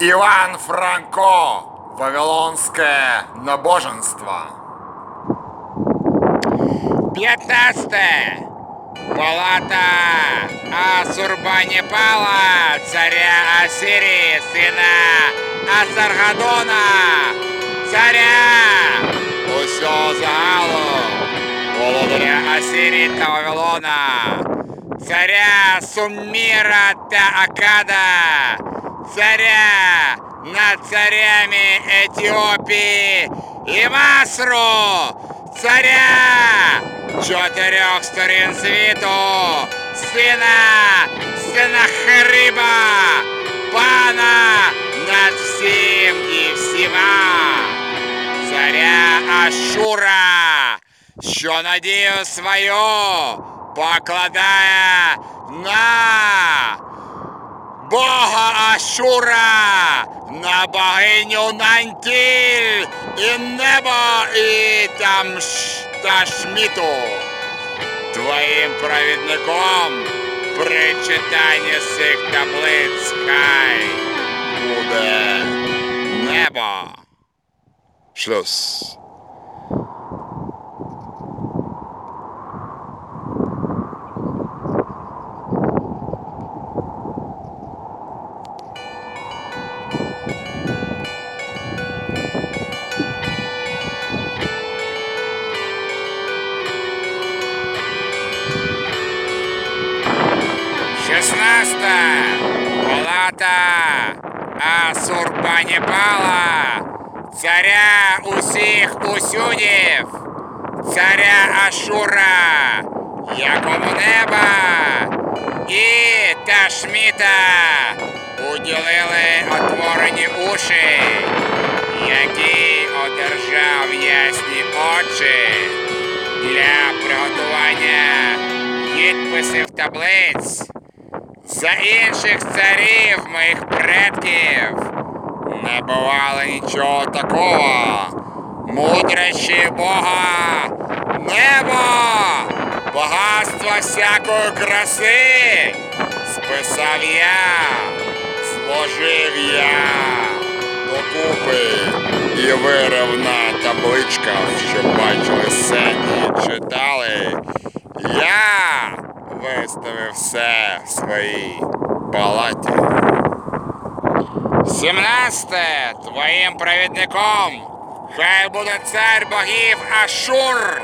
Іван Франко. Вавилонське набоженство. 15. Палата Асурбаніпала, царя Асирії, сина Асаргадона, царя усього загалу, володаря Асирії та Вавилона, царя Суміра та Акада, царя. Над царями Етіопії і Масру, царя. Чотирьох сторін світу, сина Синахириба, пана над всім і всіма, царя Ашура, що надію свою покладає на Бога Ашура, на богиню Нантіль і небо і там Ташміту. Твоїм провідником при читанні цих таблиць хай буде небо. Шлюз. Шестнадцата палата Асурбаніпала, царя усіх усюдів, царя Ашура, якому неба і Ташміта уділили отворені уші, які одержав ясні очі для приготування підписів таблиць за інших царів моїх предків не бувало нічого такого. Мудрощі Бога, небо, багатство всякої краси, списав я, зложив я докупи і вирив на табличках, щоб бачили сені, читали. Я виставив все в своїй палаті. Сімнадцяте твоїм провідником хай буде цар богів Ашур,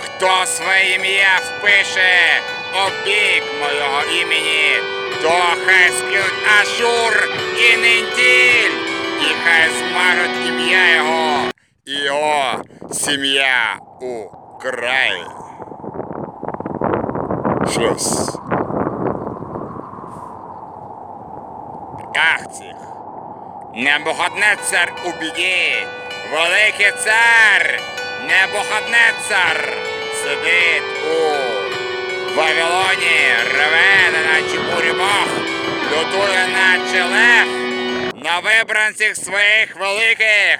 хто своє ім'я впише обік мого імені, то хай скинуть Ашур і Нінділь, і хай змажуть ім'я його і його сім'я у краї. Шлюз. Ахціх. Небуходнецар у біді, великий цар Небуходнецар сидить у Вавилоні, реве, наче бурі лютує, наче лев, на вибранцях своїх великих,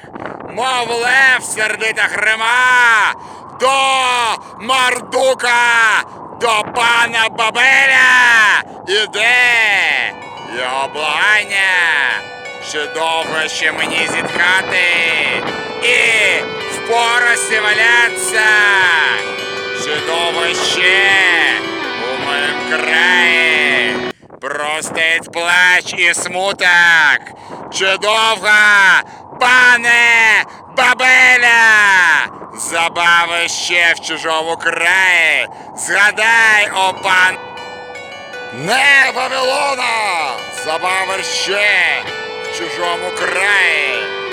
мов лев сердита хрема, до Мардука, до пана Бабеля! Іде! Його благання, що довго ще мені зітхати! І в поросі валяться, що довго ще у моєму краї простить плач і смуток, чи довго, пане Бабеля, забави ще в чужому краї, згадай, о пан не Вавилона! Забави ще в чужому краї.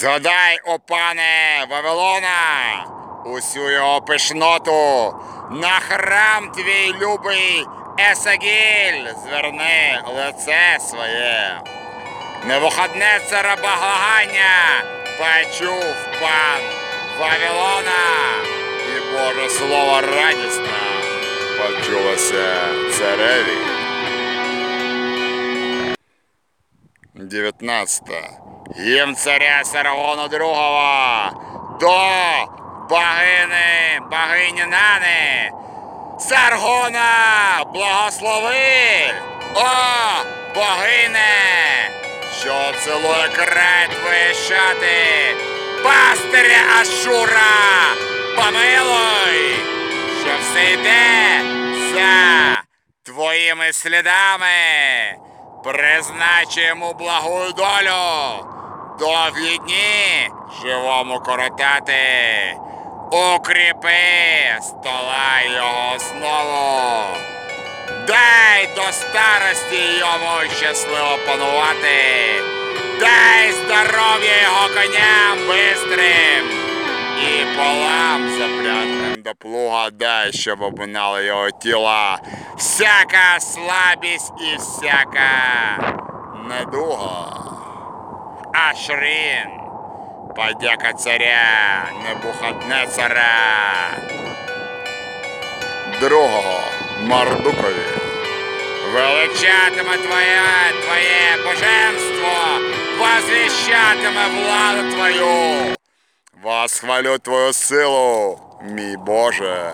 Згадай, о пане Вавилона, усю його пишноту, на храм твій любий Есагіль, зверни лице своє. Невиходне цара благання почув пан Вавилона, і Боже слово радісне почулося цареві. 19. Їм царя Саргону другого. До богини, богині Нани, Саргона, благослови! О, богине, що цілує край твої шати, пастиря Ашура, помилуй, що все йде за твоїми слідами, призначи йому благую долю, довгі дні живому коротати, укріпи стола його основу. Дай до старості йому щасливо панувати, дай здоров'я його коням бистрим і полам запрятним до плуга дай, щоб обминали його тіла. Всяка слабість і всяка недуга. Ашрін, подяка царя, небухатне Небухаднецара. Другого Мардукові. Величатиме твоє, твоє боженство, возвіщатиме владу твою. Восхвалю твою силу, мій Боже.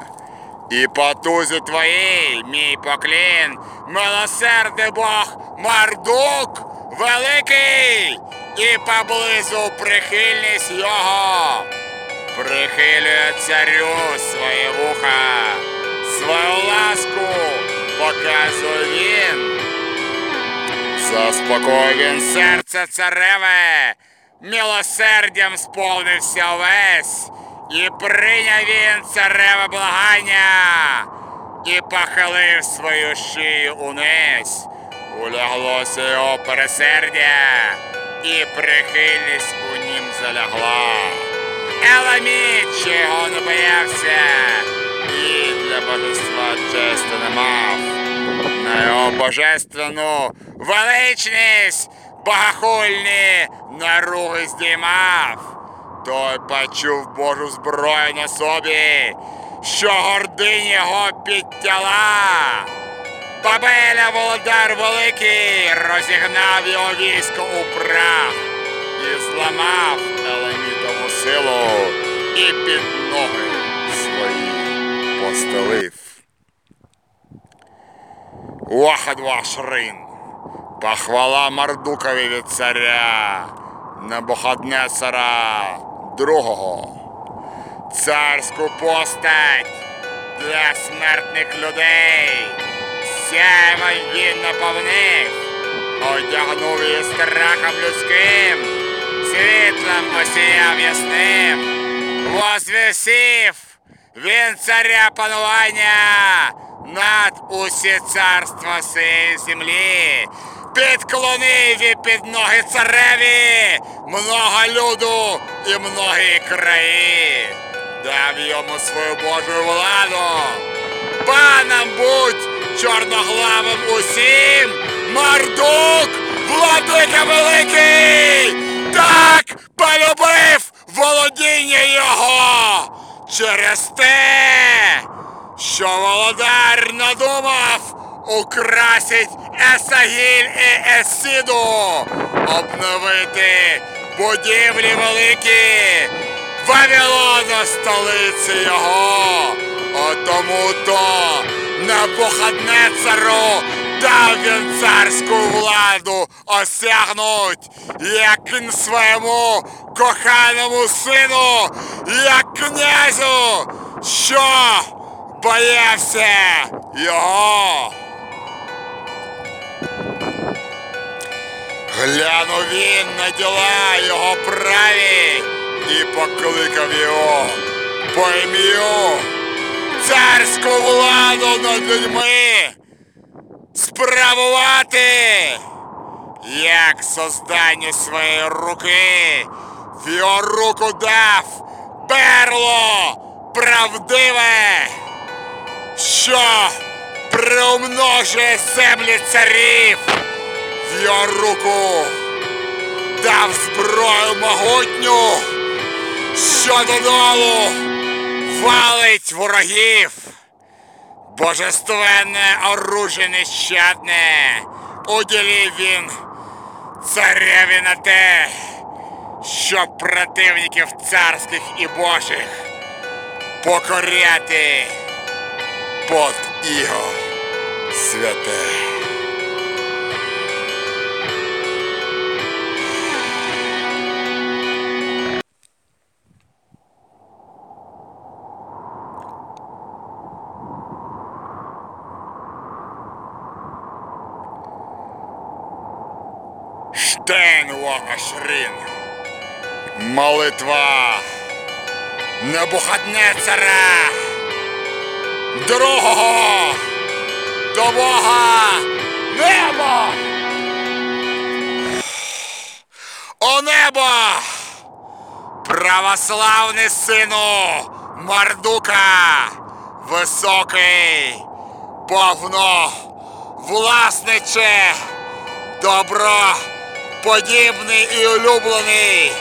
І потузі твоїй, мій поклін, милосердний Бог Мардук великий, і поблизу прихильність його. Прихилює царю своє вуха, свою ласку показує він. Заспокоює він серце цареве, милосердям сповнився увесь, і прийняв він цареве благання, і похилив свою шию униз, уляглося його пересердя, і прихильність у нім залягла. Еламіт, що його не боявся, і для божества честі не мав. На його божественну величність богохульні наруги здіймав. Той почув Божу зброю на собі, що гордині його підтяла. Бабеля володар великий розігнав його військо у прах і зламав еламітову силу і під ноги свої постелив. Вахадвашрин, похвала Мардукові від царя. Набухаднецара другого, царську постать для смертних людей, сяйвом він наповнив, одягнув її страхом людським, світлом осіяв ясним, возвісив він царя панування над усі царства сієї землі, підклонив і під ноги цареві. Много люду і многі краї, дав йому свою Божу владу. Паном будь чорноглавим усім, Мардук, владика великий, так полюбив володіння його. Через те, що володар надумав? Украсить Есагіль і Есіду, обновити будівлі великі, Вавилона столиці його, тому то Набухаднецару дав він царську владу осягнуть, як він своєму коханому сину, як князю, що боявся його. Глянув він на діла його праві і покликав його. По ім'ю царську владу над людьми справувати, як созданню своєї руки в його руку дав перло правдиве, що приумножує землі царів в його руку дав зброю могутню, що додолу валить ворогів. Божественне оружие нещадне уділив він цареві на те, щоб противників царських і божих покоряти под іго святе. Штейн ва Ашрин. Молитва Небухаднецара. Другого до Бога небо. О небо! Православний сину Мардука, високий, повно, власниче, добро, подібний і улюблений.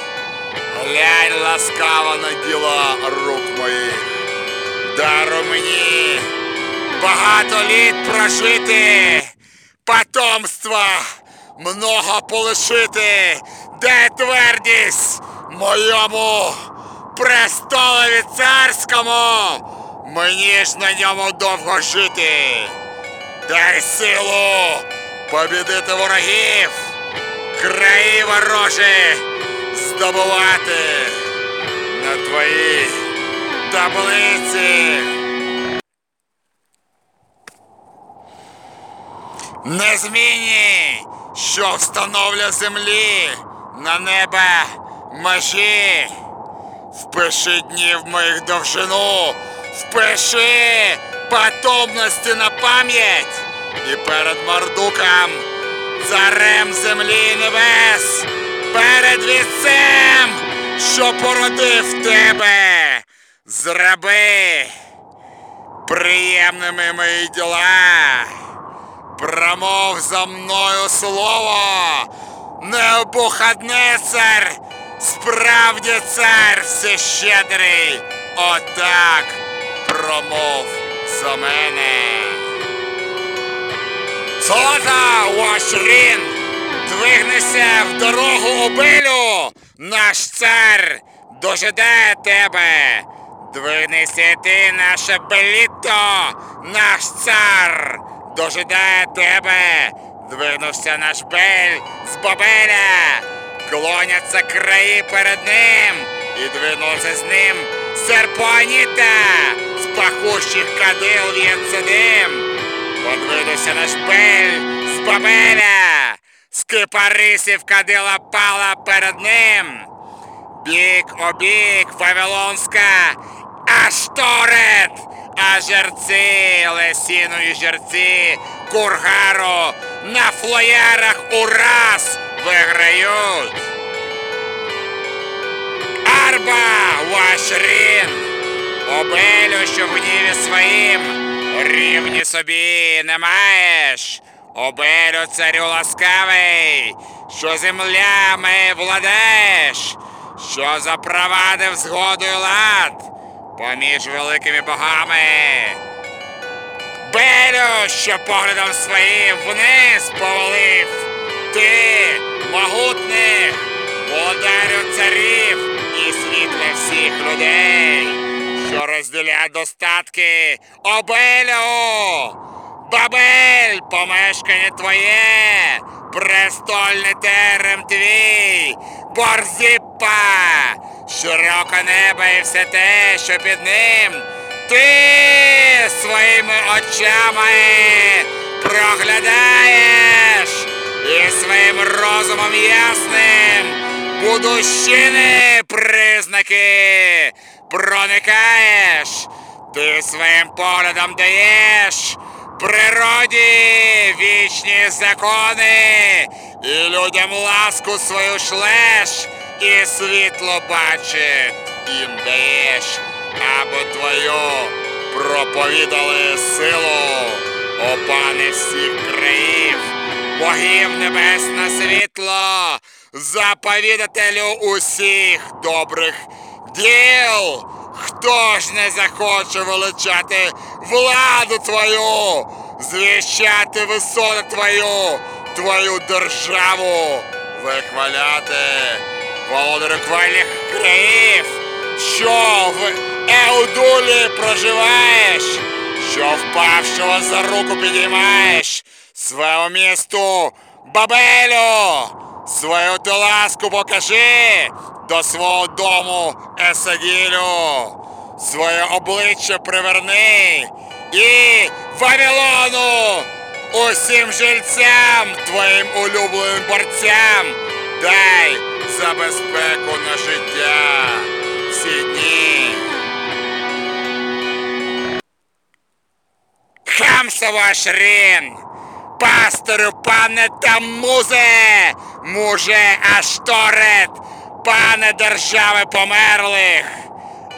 Глянь ласкаво на діла рук моїх. Дару мені багато літ прожити, потомства много полишити, де твердість моєму престолові царському, мені ж на ньому довго жити. Дай силу побідити ворогів, краї ворожі здобувати на твоїй таблиці. Незмінні, що встановлює землі на небе межі. Впиши днів моїх довжину, впиши потомності на пам'ять і перед Мардуком, царем землі небес, перед вітцем, що породив тебе, зроби приємними мої діла. Промов за мною слово, Необухаднецар, справді цар всещедрий, отак промов за мене. Солота Уашрін, двигнися в дорогу обилю, наш цар дожидає тебе. Двигнися ти, наше беліто, наш цар дожидає тебе. Двинувся наш бель з Бабеля, клоняться краї перед ним, і двинувся з ним серпоніта, з пахущих кадил в'ється дим. Подвинувся наш бель з Бабеля, з кипарисів кадила пала перед ним. Бік обік Вавилонська, Ашторет, а жерці, лесіної жерці, кургару на флоярах ураз виграють. Арба, Вашрін, обелю, що в гніві своїм рівні собі не маєш. Обелю царю ласкавий, що землями владаєш, що запровадив згоду і лад поміж великими богами. Белю, що поглядом своїм вниз повалив, ти, могутних, володарю царів і світла всіх людей, що розділяє достатки обелю. Бабель, помешкання твоє, престольний терем твій, Борзіппа, широке небо і все те, що під ним. Ти своїми очами проглядаєш і своїм розумом ясним будущини признаки проникаєш, ти своїм поглядом даєш природі вічні закони, і людям ласку свою шлеш, і світло бачить їм даєш, або твою проповідали силу, о пане всіх країв, богів небесне світло, заповідателю усіх добрих діл. Хто ж не захоче величати владу твою, звіщати висоту твою, твою державу, вихваляти володарю квальних країв, що в Еудулі проживаєш, що впавшого за руку підіймаєш, своєму місту Бабелю, свою ти ласку покажи до свого дому Есагілю, своє обличчя приверни і Вавилону, усім жильцям, твоїм улюбленим борцям, дай за безпеку на життя. Всі дні. Хамсова Шрін, пастирю пане Таммузе, муже Ашторет, пане держави померлих,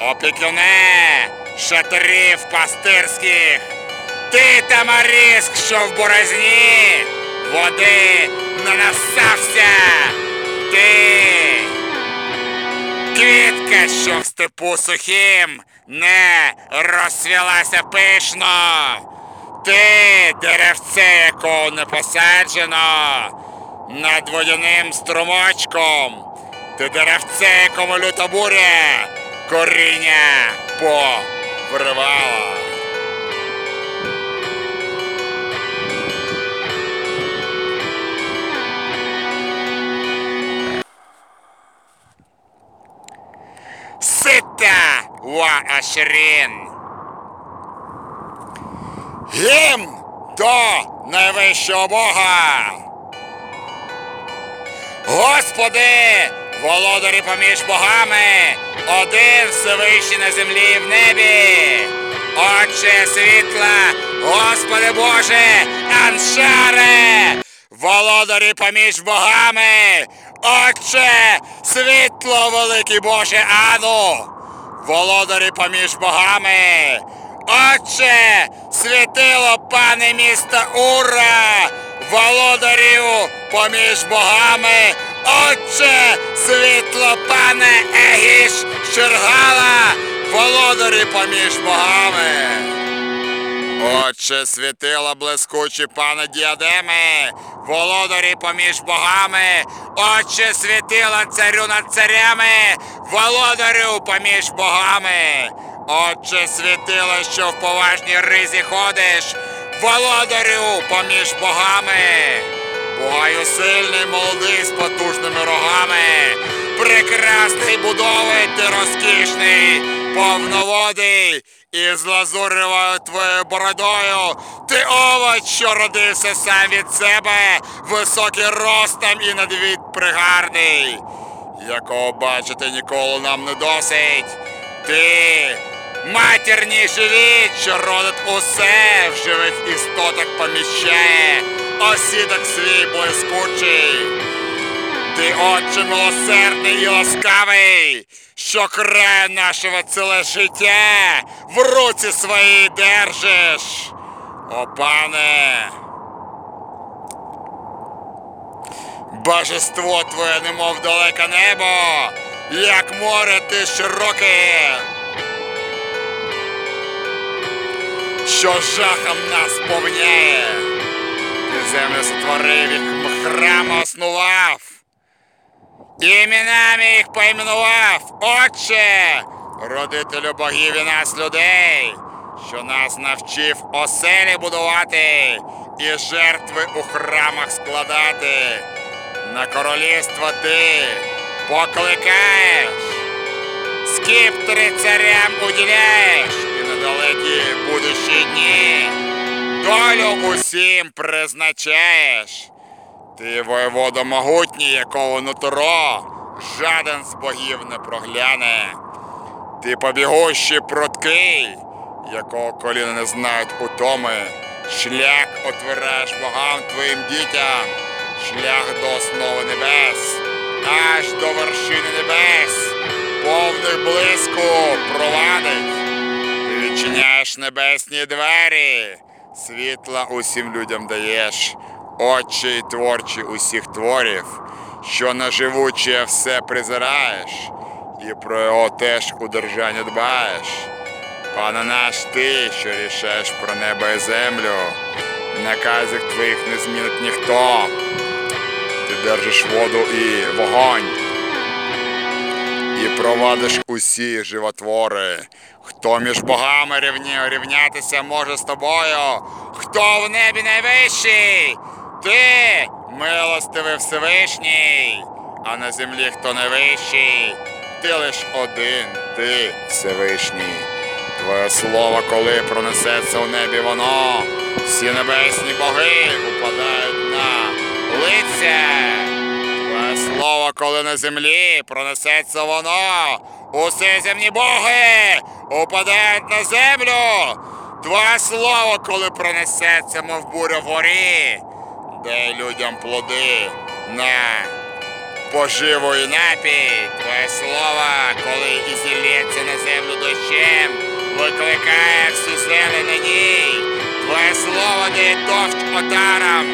опікуне шатрів пастирських, ти Тамаріск, що в борозні, води не насався, ти квітка, що в степу сухим не розсвілася пишно. Ти, деревце, якого не посаджено над водяним струмочком. Ти деревце, якому люта буря коріння повривала. Сита ва Ашрін. Гімн до найвищого Бога. Господи, володарі поміж богами, один Всевишній на землі і в небі. Отче світла, Господи Боже, Аншаре, володарі поміж богами, Отче, світло, великий Боже Ану, володарі поміж богами, Отче, світило, пане міста Ура, володарю поміж богами, Отче, світло, пане Егіш Шергала, володарі поміж богами. Отче, світила блискучі пане діадеми, володарі поміж богами, Отче, світила царю над царями, володарю поміж богами, Отче, світила, що в поважній ризі ходиш, володарю поміж богами. Бугаю сильний, молодий з потужними рогами, прекрасний будови, ти розкішний, повноводий, і з лазуревою твоєю бородою, ти овоч, що родився сам від себе, високий ростом і надвід пригарний, якого бачити ніколи нам не досить. Ти матірній живіт, що родить усе в живих істотах поміщає, осідок свій блискучий. Ти, отче милосердний і ласкавий, що край нашого ціле життя в руці своїй держиш. О, пане. Божество твоє, немов далеке небо, як море ти широке, що жахом нас повняє. Ти землю сотворив, їх храм основав. Іменами їх поіменував, Отче, родителю богів і нас людей, що нас навчив оселі будувати і жертви у храмах складати. На королівство ти покликаєш, скіптри царям уділяєш і далекі будущі дні долю усім призначаєш. Ти воєвода могутній, якого нутро жаден з богів не прогляне. Ти побігущий пруткий, якого коліна не знають утоми. Шлях отвираєш богам твоїм дітям, шлях до основи небес, аж до вершини небес, повних блиску провадить. Відчиняєш небесні двері, світла усім людям даєш, очі творчі усіх творів, що на живуче все призираєш, і про його теж у дбаєш. Пане наш ти, що рішаєш про небо і землю, наказів твоїх не змінить ніхто. Ти держиш воду і вогонь, і провадиш усі животвори. Хто між богами рівні, рівнятися може з тобою? Хто в небі найвищий? Ти, милостивий Всевишній, а на землі хто найвищий? Ти лиш один, ти Всевишній. Твоє слово, коли пронесеться у небі воно, всі небесні боги упадають на лиця. Твоє слово, коли на землі пронесеться воно, усі земні боги упадають на землю. Твоє слово, коли пронесеться, мов буря вгорі, дай людям плоди на поживу і напій. Твоє слово, коли і зілється на землю дощем, викликає всю зелень на ній. Твоє слово дає дощ отарам,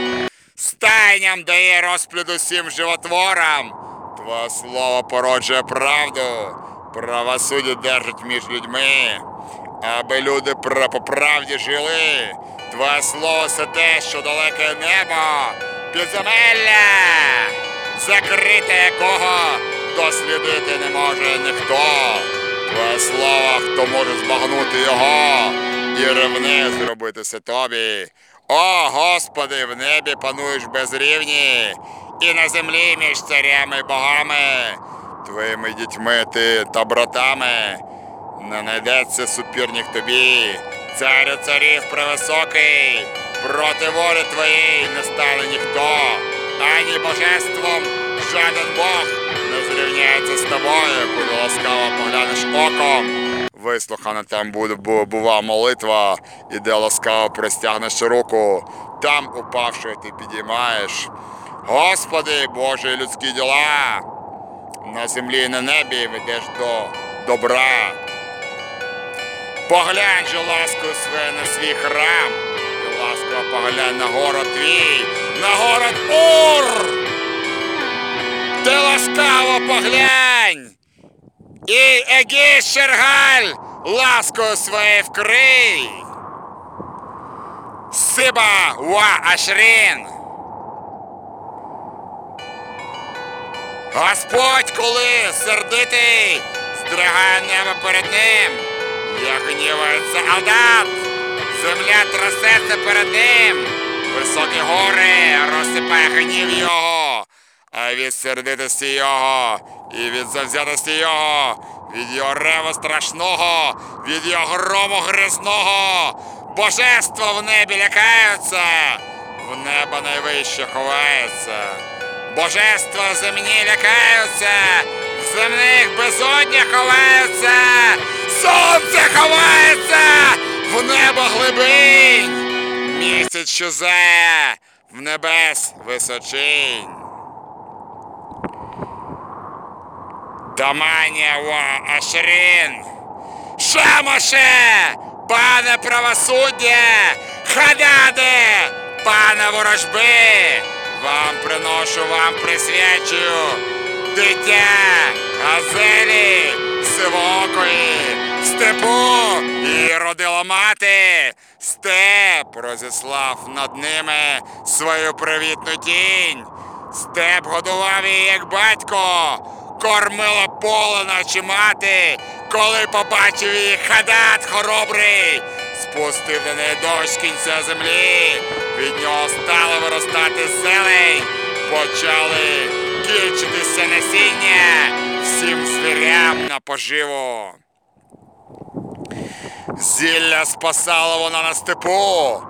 стайням дає розплід усім животворам. Твоє слово породжує правду, правосуддя держить між людьми, аби люди по правді жили. Твоє слово це те, що далеке небо, підземелля, закрите якого дослідити не може ніхто. Твоє слово, хто може збагнути його і ревне зробитися тобі. О, Господи, в небі пануєш безрівні, і на землі між царями і богами, твоїми дітьми ти та братами. Не знайдеться супірник тобі, царю царів превисокий, проти волі твоєї не стане ніхто, ані божеством жоден Бог не зрівняється з тобою, коли ласкаво поглянеш оком. Вислухана там бува молитва, і де ласкаво простягнеш руку, там упавши ти підіймаєш. Господи, Боже, людські діла, на землі і на небі ведеш до добра. Поглянь же ласкою своє на свій храм, і ласково поглянь на город твій, на город Ур. Ти ласкаво поглянь. І Егі Шергаль ласкою своєю вкрий. Сиба ва Ашрін. Господь, коли сердитий, здригає небо перед ним, як гнівається Адат, земля трясеться перед ним, високі гори розсипає гнів його, а від сердитості його і від завзятості його, від його реву страшного, від його грому грізного, божества в небі лякаються, в небо найвище ховається. Божества земні лякаються, в земних безоднях ховаються, сонце ховається в небо глибинь, місяць щезає в небес височинь. Таманія ва Ашрін, Шамаше, пане правосуддя, Хададе, пане ворожби, вам приношу, вам присвячую дитя газелі сивокої степу і родила мати. Степ розіслав над ними свою привітну тінь. Степ годував її, як батько, кормила поле, наче мати, коли побачив її хадат хоробрий, спустив до неї дощ кінця землі, від нього стало виростати зелень, почали кільчитися насіння всім звірям на поживу. Зілля спасала вона на степу,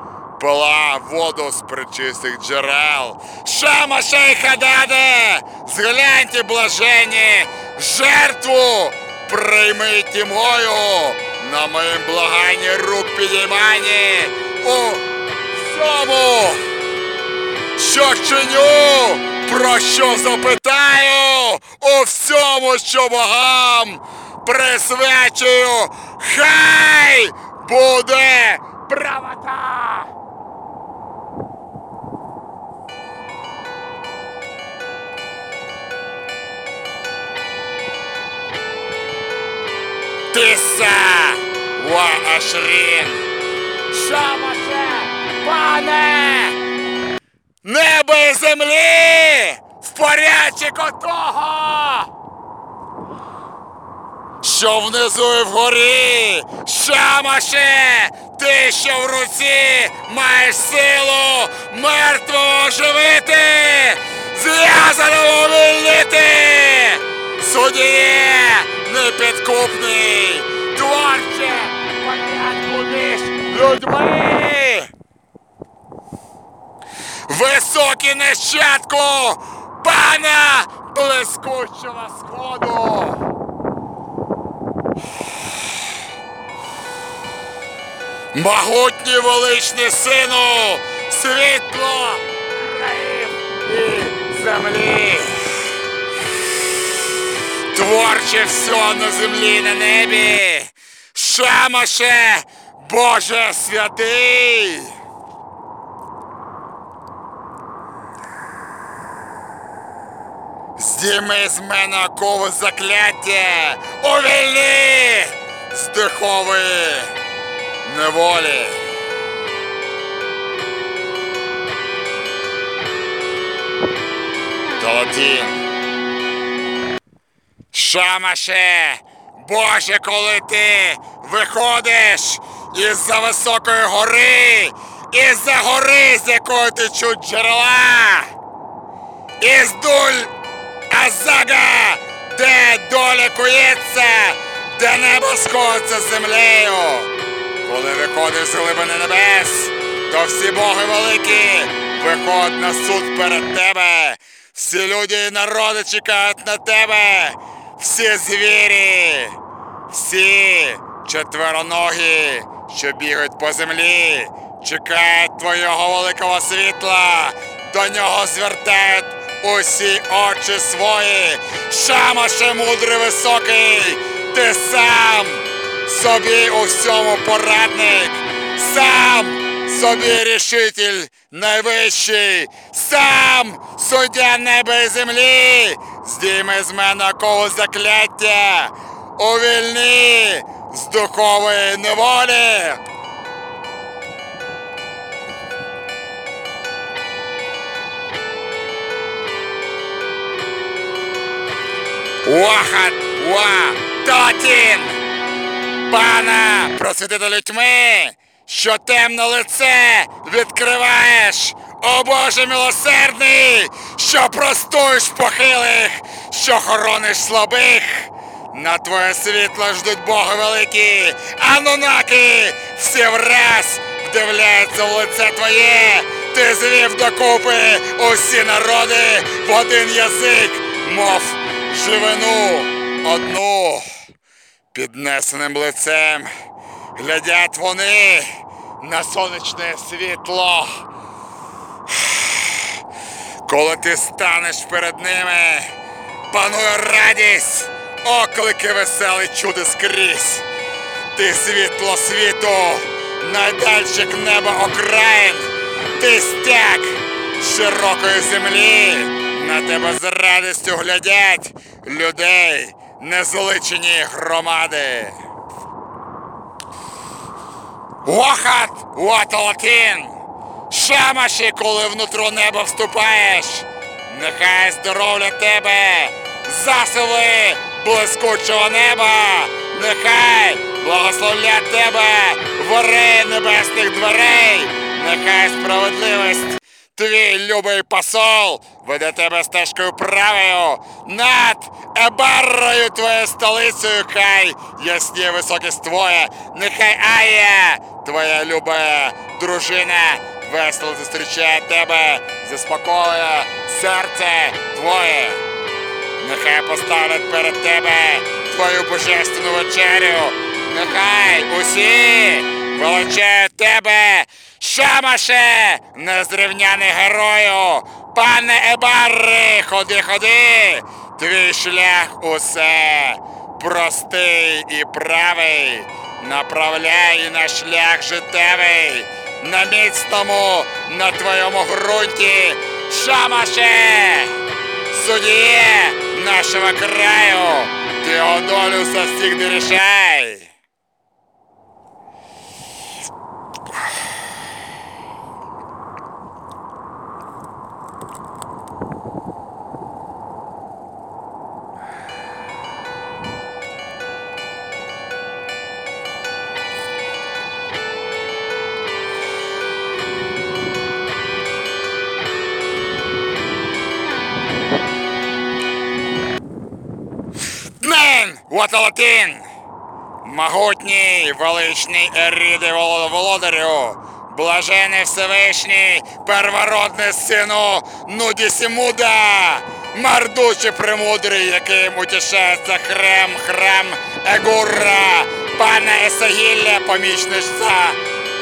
пила воду з причистих джерел. Шамаша й хададе, згляньте блажені, жертву приймите мою, на моїм благанні рук підіймані. У всьому, що чиню, про що запитаю, у всьому, що богам присвячую, хай буде правота. Тиса Ашрін. Шамаше, пане! Небо і землі! В порядчик отого! що внизу і вгорі. Шамаше, ти, що в руці маєш силу мертвого оживити, зв'язаного вільнити. Судіє непідкупний, творче, людьми. Високий нащадку пана блискучого сходу. Могутній величний сину, світло країв і землі. Творче все на землі, на небі. Шамаше, Боже святий. Здійми з мене окови закляття, увільни з дихової неволі. Толотін. Шамаше, Боже, коли ти виходиш із-за високої гори, із-за гори, з якої ти чуть джерела, із дуль Азага, де доля кується, де небо сходиться з землею. Коли виходиш з глибини небес, то всі боги великі виходять на суд перед тебе. Всі люди і народи чекають на тебе, всі звірі, всі четвероногі, що бігають по землі, чекають твого великого світла, до нього звертають усі очі свої. Шамаше мудрий високий, ти сам собі у всьому порадник, сам собі рішитель найвищий, сам суддя неба і землі, здійми з мене окову закляття, увільни з духової неволі. Вахат ва Татін! Пана, просвітителю тьми, що темне лице відкриваєш, о Боже милосердний, що простуєш похилих, що хорониш слабих. На твоє світло ждуть Боги великі, анунаки, всі враз вдивляються в лице твоє, ти звів докупи усі народи в один язик, мов живину одну. Піднесеним лицем глядять вони на сонячне світло. Коли ти станеш перед ними, панує радість, оклики веселі чуди скрізь. Ти світло світу, найдальших неба окраїн, ти стяг широкої землі, на тебе з радістю глядять людей незличені громади. Вохат, Уаталатин! Шамаші, коли внутрі неба вступаєш, нехай здоров'я тебе, засови блискучого неба, нехай благословлять тебе вори небесних дверей, нехай справедливість Твій любий посол веде тебе стежкою правою над Ебаррою твоєю столицею, хай ясніє високість твоя, нехай Ая, твоя люба дружина, весело зустрічає тебе, заспокоює серце твоє. Нехай поставлять перед тебе твою божественну вечерю, нехай усі величають тебе, Шамаше, незрівняний герою, пане Ебарри, ходи, ходи, твій шлях усе простий і правий, направляй на шлях життєвий, на міцному, на твоєму ґрунті, Шамаше, суддіє нашого краю, ти не долю рішай. Могутній, величний Еріди володарю, блажений Всевишній, первородний сину Нудісімуда, мардучий премудрий, яким утішається хрем, храм Егурра, пана Есагілля, помічниця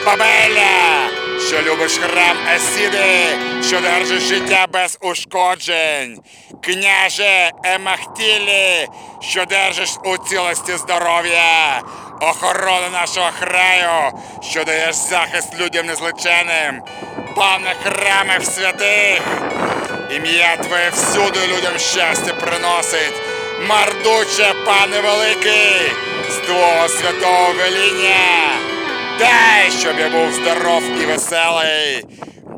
Бабеля, що любиш храм Есіди, що держиш життя без ушкоджень, княже Емахтілі, що держиш у цілості здоров'я, охорону нашого краю, що даєш захист людям незличеним, пане храмів святих, ім'я Твоє всюди людям щастя приносить, мардуче, пане великий, з Твого святого веління. Дай, щоб я був здоров і веселий.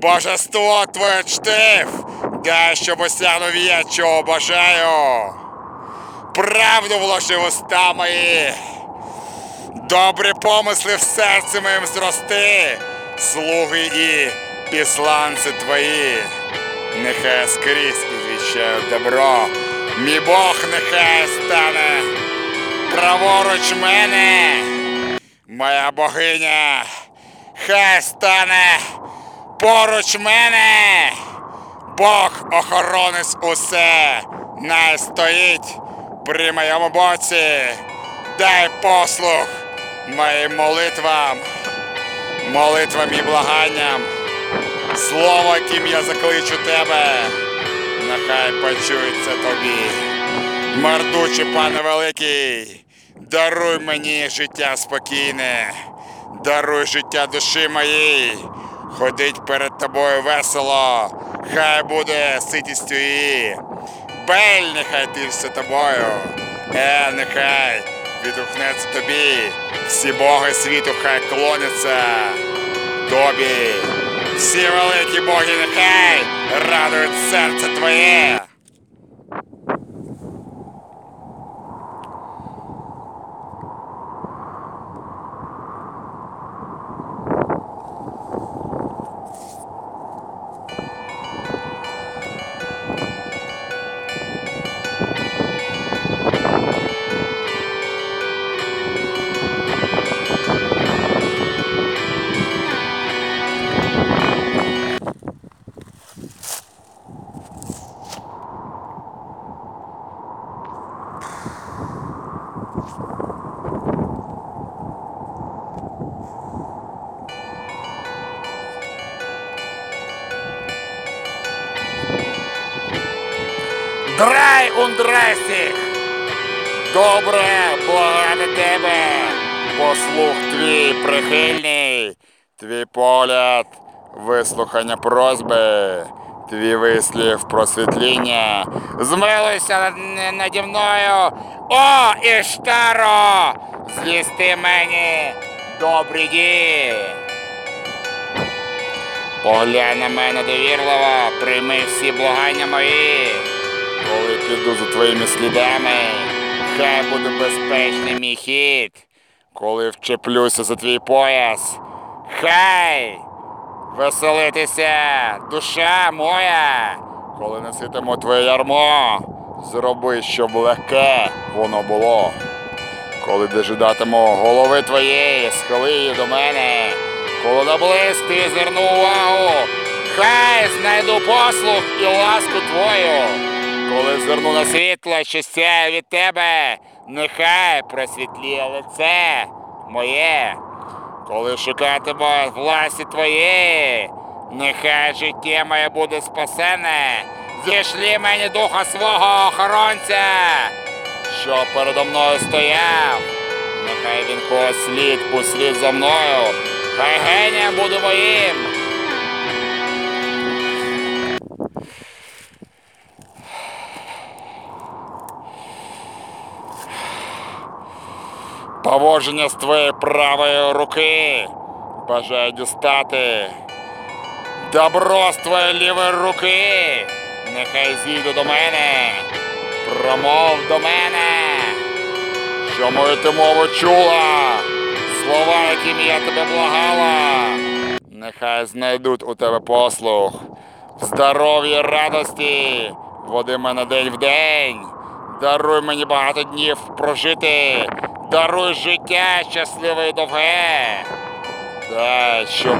Божество твоє чтив. Дай, щоб осягнув я, чого бажаю. Правду вложив уста мої. Добрі помисли в серці моїм зрости. Слуги і післанці твої. Нехай скрізь ізвіщають добро. Мій Бог нехай стане праворуч мене. Моя богиня, хай стане поруч мене. Бог охоронець усе, най стоїть при моєму боці. Дай послух моїм молитвам, молитвам і благанням. Слово, яким я закличу тебе, нехай почується тобі. Мардучий пане великий, даруй мені життя спокійне, даруй життя душі моїй, ходить перед тобою весело, хай буде ситістю її. Бель, нехай тився тобою, е, нехай відгукнеться тобі, всі боги світу хай клоняться тобі. Всі великі боги нехай радують серце твоє. Вислухання просьби, твій вислів просвітління. Змилуйся над- наді мною, о, Іштаро! Злісти мені добрі дії. Поглянь на мене довірливо, прийми всі благання мої. Коли піду за твоїми слідами, хай буде безпечний мій хід. Коли вчеплюся за твій пояс, хай веселитися, душа моя. Коли носитиму твоє ярмо, зроби, щоб легке воно було. Коли дожидатиму голови твоєї, схили її до мене, коли наблизь ти зверну увагу, хай знайду послух і ласку твою. Коли зверну на світло, сяє від тебе, нехай просвітліє лице моє. Коли шукатиму власті твоєї, нехай життя моє буде спасене. Зійшлі мені духа свого охоронця, що передо мною стояв. Нехай він когось слід послід за мною, хай генієм буде моїм. Поводження з твоєї правої руки. Бажаю дістати. Добро з твоєї лівої руки, нехай зійде до мене, промов до мене, що мою ти мову чула, слова, якими я тебе благала, нехай знайдуть у тебе послух, в здоров'ї радості, води мене день в день, Даруй мені багато днів прожити. Даруй життя щасливе і довге. Дай, щоб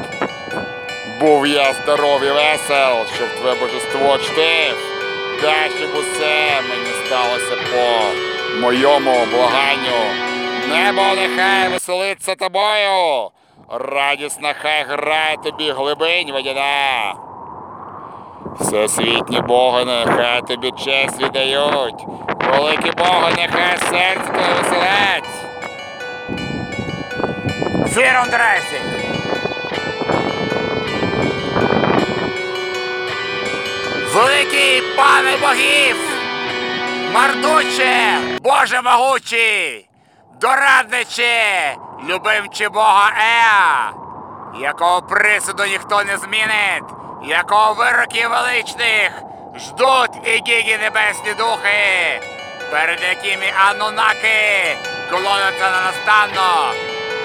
був я здоровий, весел, щоб твоє божество чтив. Дай, щоб усе мені сталося по моєму благанню. Небо нехай веселиться тобою. Радісна хай грає тобі глибинь водяна. Всесвітні боги нехай тобі честь віддають. Великі боги нехай серце твоє веселять. Фірон Дресі! Великий пане богів! Мардуче, Боже могучий! Дорадниче, любимче Бога Еа! Якого присуду ніхто не змінить, якого вироків величних! Ждуть і гіги небесні духи, перед якими анунаки колоняться на настанно,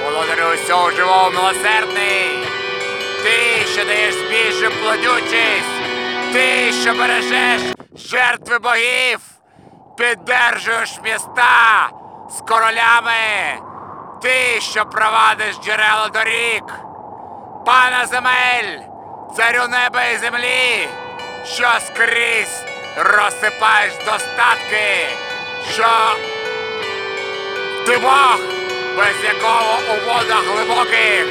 володарю усього живого милосердний. Ти, що даєш збільшу плодючість, ти, що бережеш жертви богів, піддержуєш міста з королями, ти, що провадиш джерела доріг, пана земель, царю неба і землі, що скрізь розсипаєш достатки, що ти Бог, без якого у водах глибоких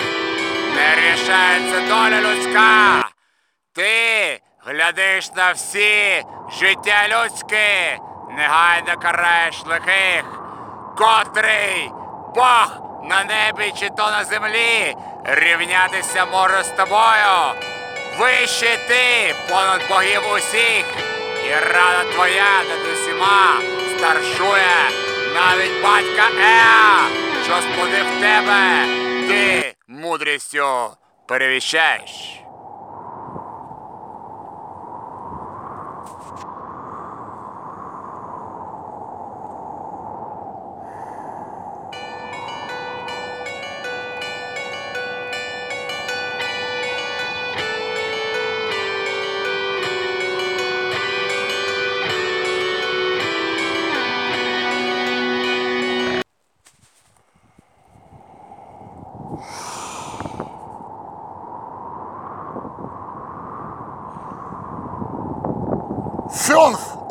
не рішається доля людська. Ти глядиш на всі життя людське, негайно караєш лихих, котрий Бог на небі чи то на землі рівнятися може з тобою. Вище ти понад богів усіх, і рада твоя над усіма старшує навіть батька Еа, що сподив тебе, ти мудрістю перевіщаєш.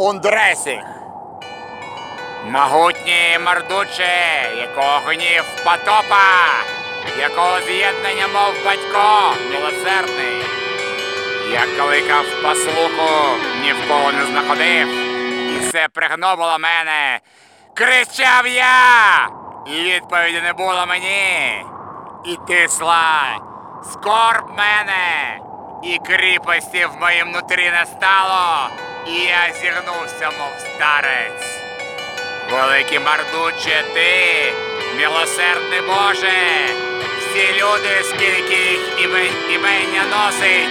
Фюнф Могутній мардуче, якого гнів потопа, якого з'єднання, мов батько, милосердний. Я кликав послуху, ні в кого не знаходив, і все пригнобило мене. Кричав я, і відповіді не було мені. І тисла скорб мене, і кріпості в моїм нутрі не стало, і я зігнувся, мов старець. Великий мардуче ти, милосердний Боже, всі люди, скільки їх імен, імення носить,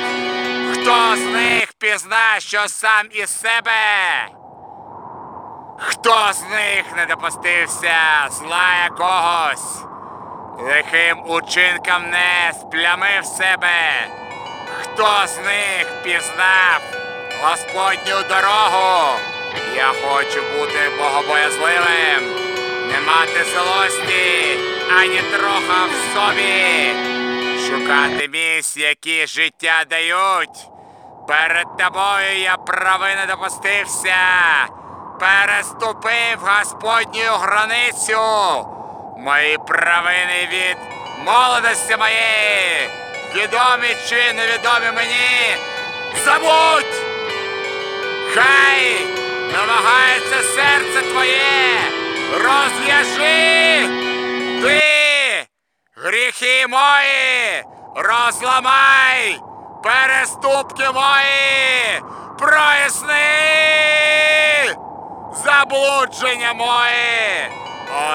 хто з них пізна, що сам із себе? Хто з них не допустився зла якогось? Лихим учинкам не сплямив себе. Хто з них пізнав Господню дорогу? Я хочу бути богобоязливим, не мати злості ані троха в собі, шукати місць, які життя дають. Перед тобою я прави допустився, переступив Господню границю. Мої правини від молодості моєї, відомі чи невідомі мені, забудь! Хай намагається серце твоє, розв'яжи! Ти гріхи мої, розламай! Переступки мої, проясни! Заблудження мої,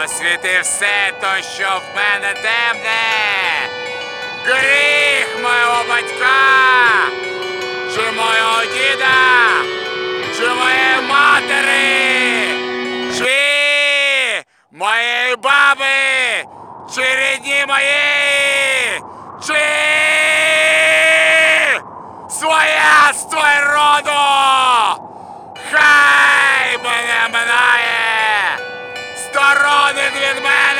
освіти все то, що в мене темне, гріх моєго батька, чи моєго діда, чи моєї матері, чи моєї баби, чи рідні моєї, чи своєство і роду. Хай мене минає, сторонить від мене.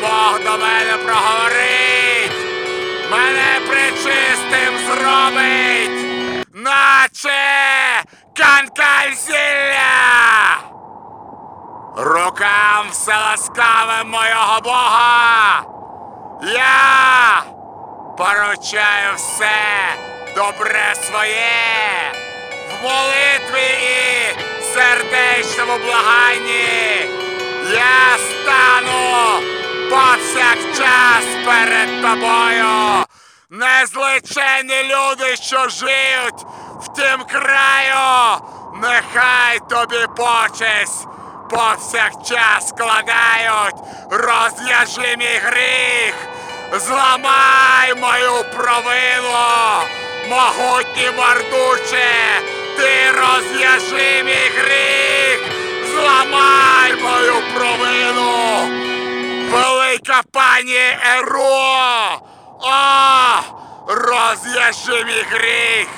Бог до мене проговорить, мене причистим зробить, наче канкаль зілля. Рукам вселаскавим мого Бога. Я поручаю все добре своє в молитві і сердечному благанні. Я стану повсякчас перед тобою. Незличені люди, що живуть в тім краю, нехай тобі почесть повсякчас складають, розв'яжи мій гріх, зламай мою провину, могутній мордуче, ти розв'яжи мій гріх, зламай мою провину, велика пані Еро, о, розв'яжи мій гріх,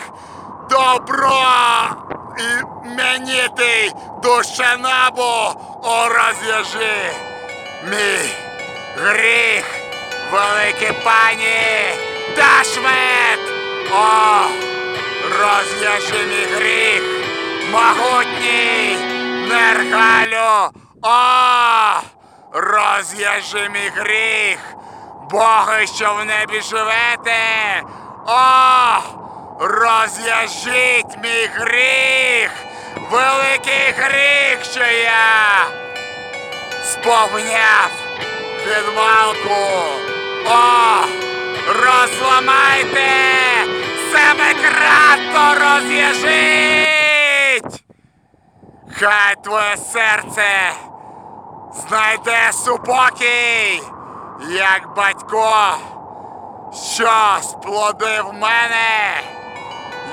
добро іменитий душанабу, о, розв'яжи мій гріх, великі пані Дашмет, о, розв'яжи мій гріх, могутній Нергалю, о, розв'яжи мій гріх, Боги, що в небі живете, о, розв'яжіть мій гріх, великий гріх, що я сповняв відвалку. О, розламайте, семикратно розв'яжіть. Хай твоє серце знайде супокій, як батько, що сплодив мене,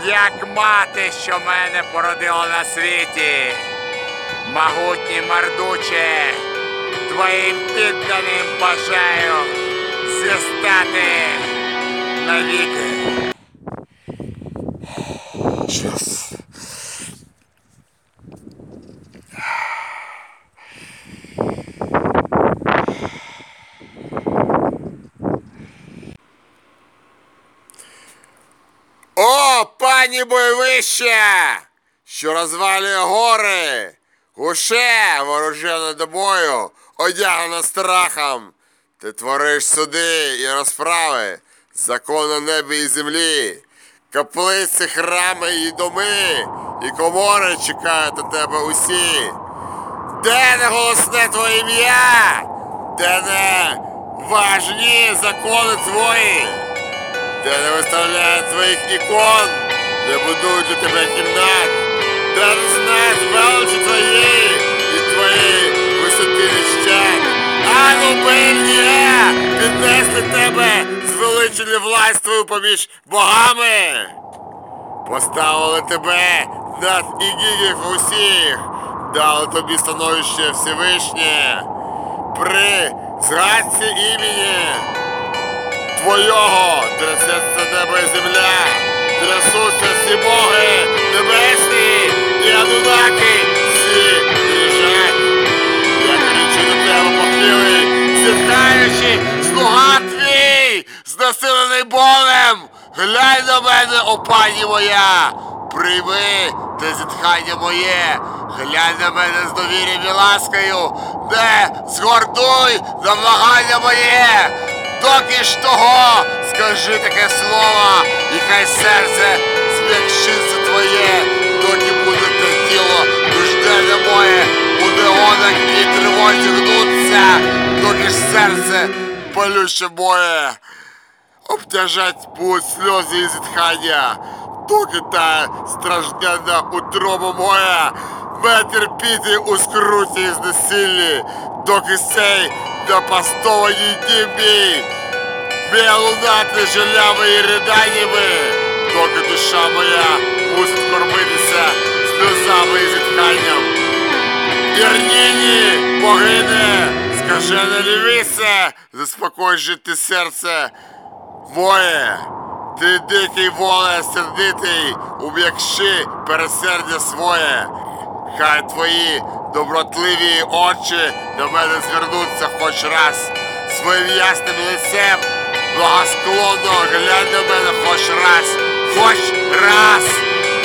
як мати, що мене породила на світі. Могутній мардуче, твоїм підданим бажаю зістати навіки. Щас. О, пані бойовище, що розвалює гори, гуше вооружене до бою, одягнена страхом. Ти твориш суди і розправи, закон на небі і землі, каплиці, храми і доми, і комори чекають на тебе усі. Де не голосне твоє ім'я, де не важні закони твої де не виставляють своїх ікон, де будують для тебе кімнат, не знають величі твоєї і твоєї висоти нещад. А ну піднесли тебе звеличені власть твою поміж богами. Поставили тебе над ігігів усіх, дали тобі становище Всевишнє. При згадці імені Твоєго трясеться небо і земля, трясуться всі боги небесні і анунаки всі дріжать. Я кричу до тебе похилий, зітхаючи, слуга твій, знесилений болем. Глянь на мене, о пані моя, прийми те зітхання моє, глянь на мене з довір'ям і ласкою, де згордуй на моє. Доки ж того, скажи таке слово, і хай серце зм'якшиться твоє, доки буде те тіло нужденне моє, буде онак і тривозі гнуться, доки ж серце болюще моє. Обтяжать будуть сльози і зітхання, доки та стражденна утроба моя буде терпіти у скруті і знесиллі, доки сей напастованій дім мій буде лунати жалями і риданнями, доки душа моя мусить кормитися сльозами і зітханням. Ірніні, погине, скажене лівісе, заспокой жити серце моє. Ти дикий воле сердитий, ум'якши пересердя своє. Хай твої добротливі очі до мене звернуться хоч раз. своїм ясним лицем, благосклонно глянь на мене хоч раз, хоч раз,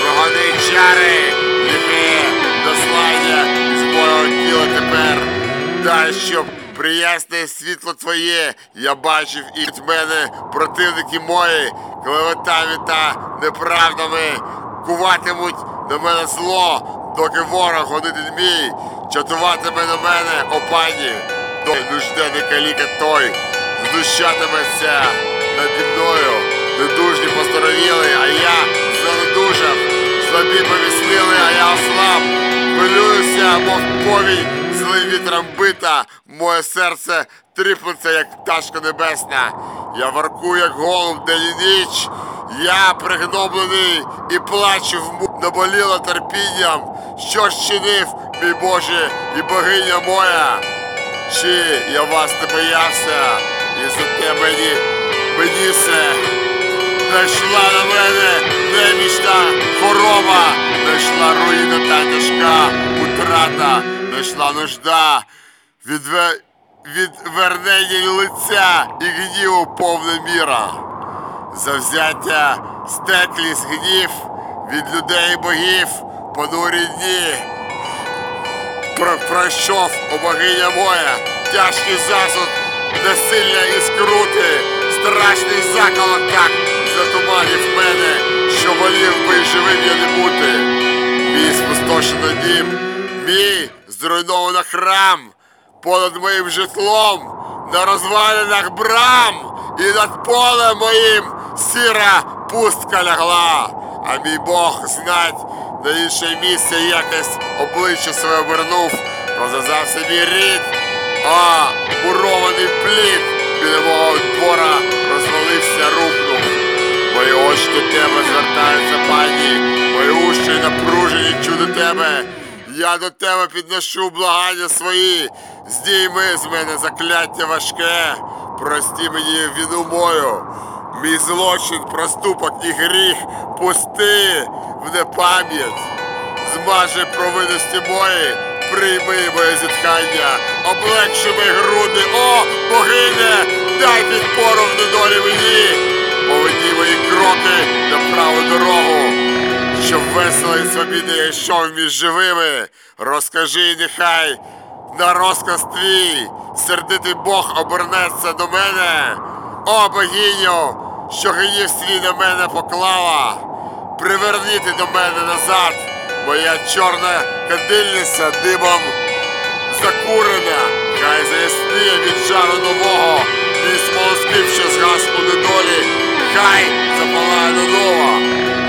прогони чари, ліхи, дослання із мого тіла тепер. Дай, щоб приясне світло твоє, я бачив і від мене противники мої, клеветами та неправдами куватимуть на мене зло, доки ворог гонитель мій, чатуватиме на мене, о пані, доки нужденний каліка той, знущатиметься наді мною, недужні поздоровіли, а я занедужав, слабі повіснили, а я ослаб, хвилююся, мов повінь, злим вітром бита, моє серце тріплеться, як пташка небесна. Я воркую, як голуб день і ніч. Я пригноблений і плачу в му... наболіло терпінням. Що ж чинив, мій Боже, і богиня моя? Чи я вас не боявся, і за те мені, мені все Найшла на мене немічна хвороба, найшла руїна та тяжка утрата, найшла нужда, відве... відвернення лиця і гніву повна міра. Завзяття стеклість гнів від людей і богів, понурі дні. Про- пройшов о богиня моя, тяжкий засуд, насилля і скрути, страшний заколот так затуманив мене, що волів би живим я не бути. Мій спустошений дім, мій зруйновано храм, понад моїм житлом, на розвалинах брам, і над полем моїм сіра пустка лягла, а мій Бог знать на інше місце якось обличчя своє обернув, розв'язався мій рід, а мурований плід біля мого двора розвалився, рухнув. Мої очі до тебе звертаються, пані, мої уші напружені чудо тебе. Я до тебе підношу благання свої, здійми з мене закляття важке, прості мені вину мою. Мій злочин, проступок і гріх пусти в непам'ять. Змажи провинності мої, прийми моє зітхання, облегши мої груди, о, богине, дай підпору в недолі мені, поведі мої кроки на праву дорогу, щоб весело і свобідно я йшов між живими. Розкажи, нехай на розказ твій, сердитий Бог обернеться до мене, о богиню, що гнів свій на мене поклала приверніти до мене назад. Моя чорна кадильниця димом закурена, хай заясніє від жару нового, мій смолоскип, що згас у недолі, хай запалає наново,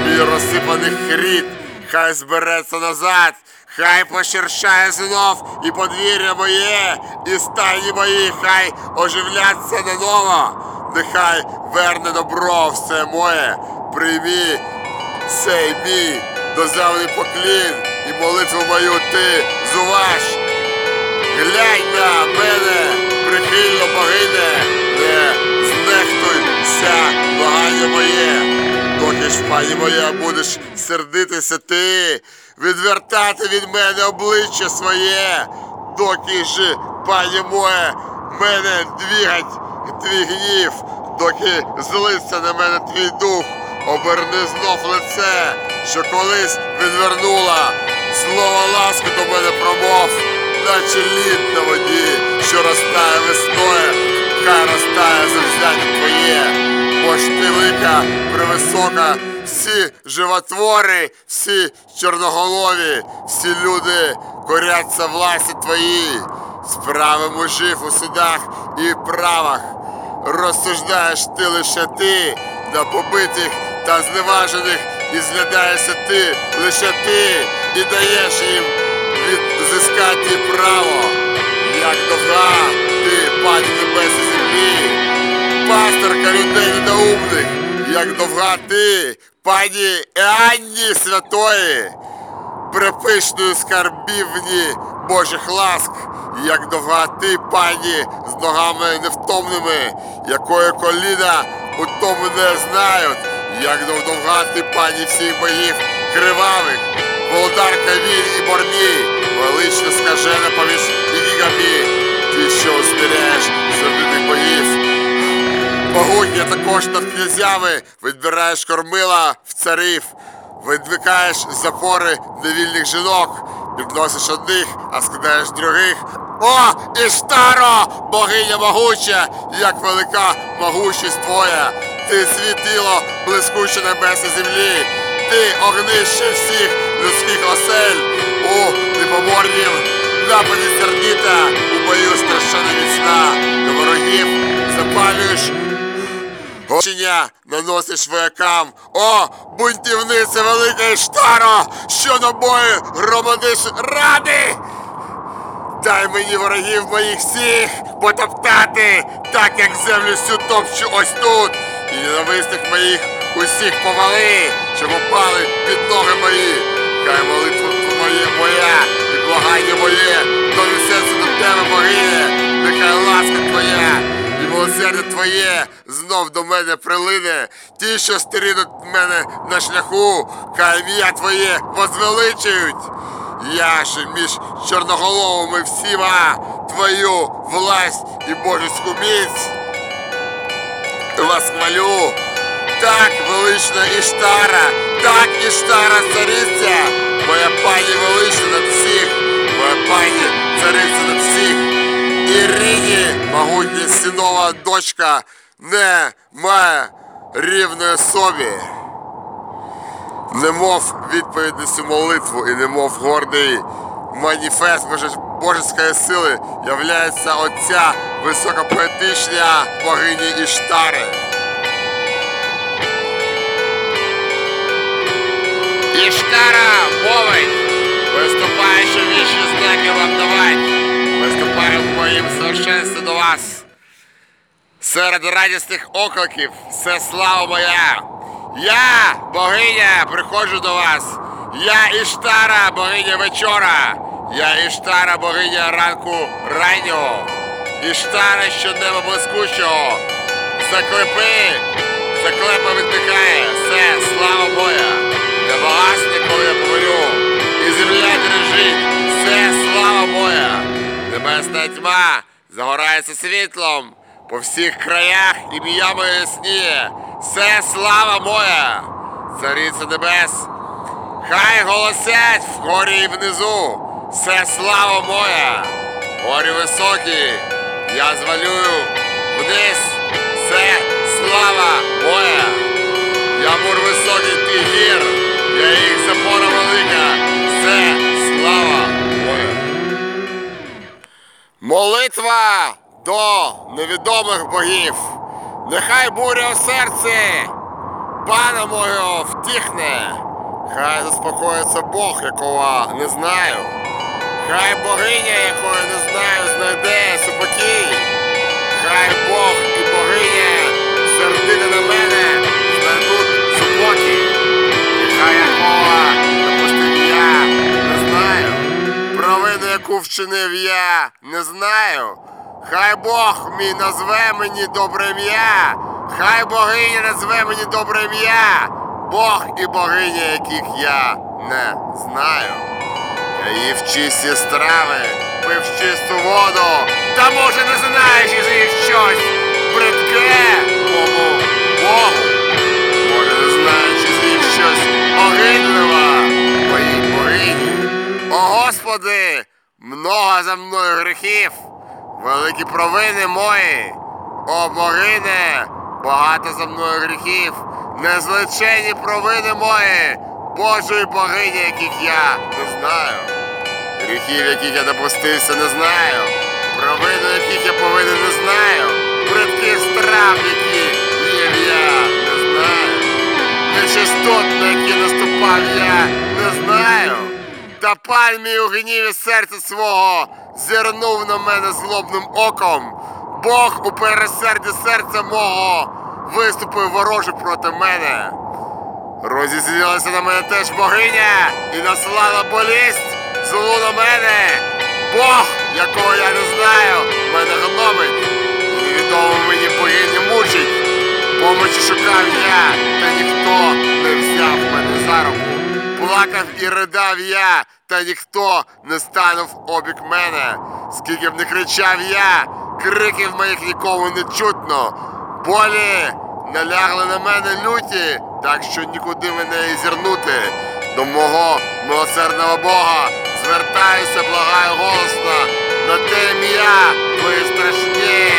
мій розсипаний хрід, хай збереться назад, хай поширшає знов і подвір'я моє, і стайні мої, хай оживляться наново, нехай верне добро все моє, приймі цей мій доземний поклін і молитву мою ти зуваж. Глянь на мене, прихильно богине, не знехтуйся, благання моє. Ж, пані моя, будеш сердитися ти, відвертати від мене обличчя своє, доки ж, пані моя, мене двігать твій гнів, доки злиться на мене твій дух, оберни знов лице, що колись відвернула, слово ласки до мене промов, наче лід на воді, що розтає весною, хай розтає завзяття твоє, бо ж ти велика, превисока, всі животвори, всі чорноголові, всі люди коряться власті твої, справи мужів у судах і правах. Розсуждаєш ти лише ти на побитих та зневажених, і зглядаєшся ти лише ти, і даєш їм відзискати право, як довга ти, пані небеси землі, пасторка людей недоумних, як довга ти, пані Іанні Святої, припишною скарбівні Божих ласк, як довга ти, пані, з ногами невтомними, якої коліна у тому не знають, як довга ти, пані всіх богів кривавих, володарка віль і борні, велично скажена поміж гігамі, Ти, що усміряєш сердитих богів. Могутня також над князями, відбираєш кормила в царів, видвикаєш запори невільних жінок, підносиш одних, а скидаєш других. О, Іштаро, богиня могуча, як велика могучість твоя, ти світило, блискуче небес і землі, ти огнище всіх людських осель, у непоморнім нападі сердіта, у бою страшенно міцна, до ворогів запалюєш Гочення наносиш воякам. О, бунтівниця велика Іштаро, що на бою громадиш ради. Дай мені ворогів моїх всіх потоптати, так як землю всю топчу ось тут. І ненависних моїх усіх повали, щоб упали під ноги мої. Хай молитва твоє моя і благання моє донесеться до тебе, богиня, нехай ласка твоя і милосердя твоє знов до мене прилине. Ті, що стерінуть мене на шляху, хай ім'я твоє возвеличують. Я ж між чорноголовими всіма твою власть і божеську міць восхвалю. Так велична Іштара, так Іштара цариця, моя пані велична над всіх, моя пані цариця над всіх. Ірині, могутня синова дочка, не має рівної собі. Немов цю молитву і немов гордий маніфест божеської сили являється отця високопоетична богині Іштари. Іштара мовить, виступає, що вічні знаки вам давать. Виступаю в моїм совершенстві до вас. Серед радісних окликів все слава моя. Я, богиня, приходжу до вас. Я Іштара, богиня вечора. Я Іштара, богиня ранку раннього. Іштара щоднева блискучого. Заклепи, заклепа віддихає. Все, слава моя. Не багасне, коли я повелю. І земля дрижить. Все, слава моя. Небесна тьма загорається світлом. По всіх краях ім'я моє ясніє. Все слава моя. Цариця небес. Хай голосять вгорі і внизу. Все слава моя. Горі високі. Я звалюю вниз. Все слава моя. Я мур високий ти гір. Я їх запора велика. Все слава. Молитва до невідомих богів. Нехай буря у серці пана мого втихне. Хай заспокоїться Бог, якого не знаю. Хай богиня, якої не знаю, знайде супокій. Хай Бог і богиня сердити на мене знайдуть супокій. І хай якого яку вчинив я, не знаю. Хай Бог мій назве мені добре ім'я. Хай богиня назве мені добре ім'я. Бог і богиня, яких я не знаю. Я їв чисті страви, пив чисту воду. Та може не знаєш із їх щось бридке Богу. Може не знаєш із їх щось огидливе моїй богині. О Господи, много за мною гріхів, великі провини мої. О богине, багато за мною гріхів, незлечені провини мої, Божої богині, яких я не знаю. Гріхів, яких я допустився, не знаю. Провину, яких я повинен, не знаю. Бридких страв, які їв я, не знаю. Нечистот, на які наступав я, не знаю. Та пан мій у гніві серця свого зирнув на мене злобним оком. Бог у пересерді серця мого виступив вороже проти мене. Розізлилася на мене теж богиня і наслала болість злу на мене. Бог, якого я не знаю, мене гнобить. Невідомо мені богині мучить. Помочі шукав я, та ніхто не взяв мене за руку. Плакав і ридав я, та ніхто не стане в обік мене. Скільки б не кричав я, криків моїх нікому не чутно. Болі налягли на мене люті, так що нікуди мене і зірнути. До мого милосердного Бога звертаюся, благаю голосно, на те ім'я твої страшні.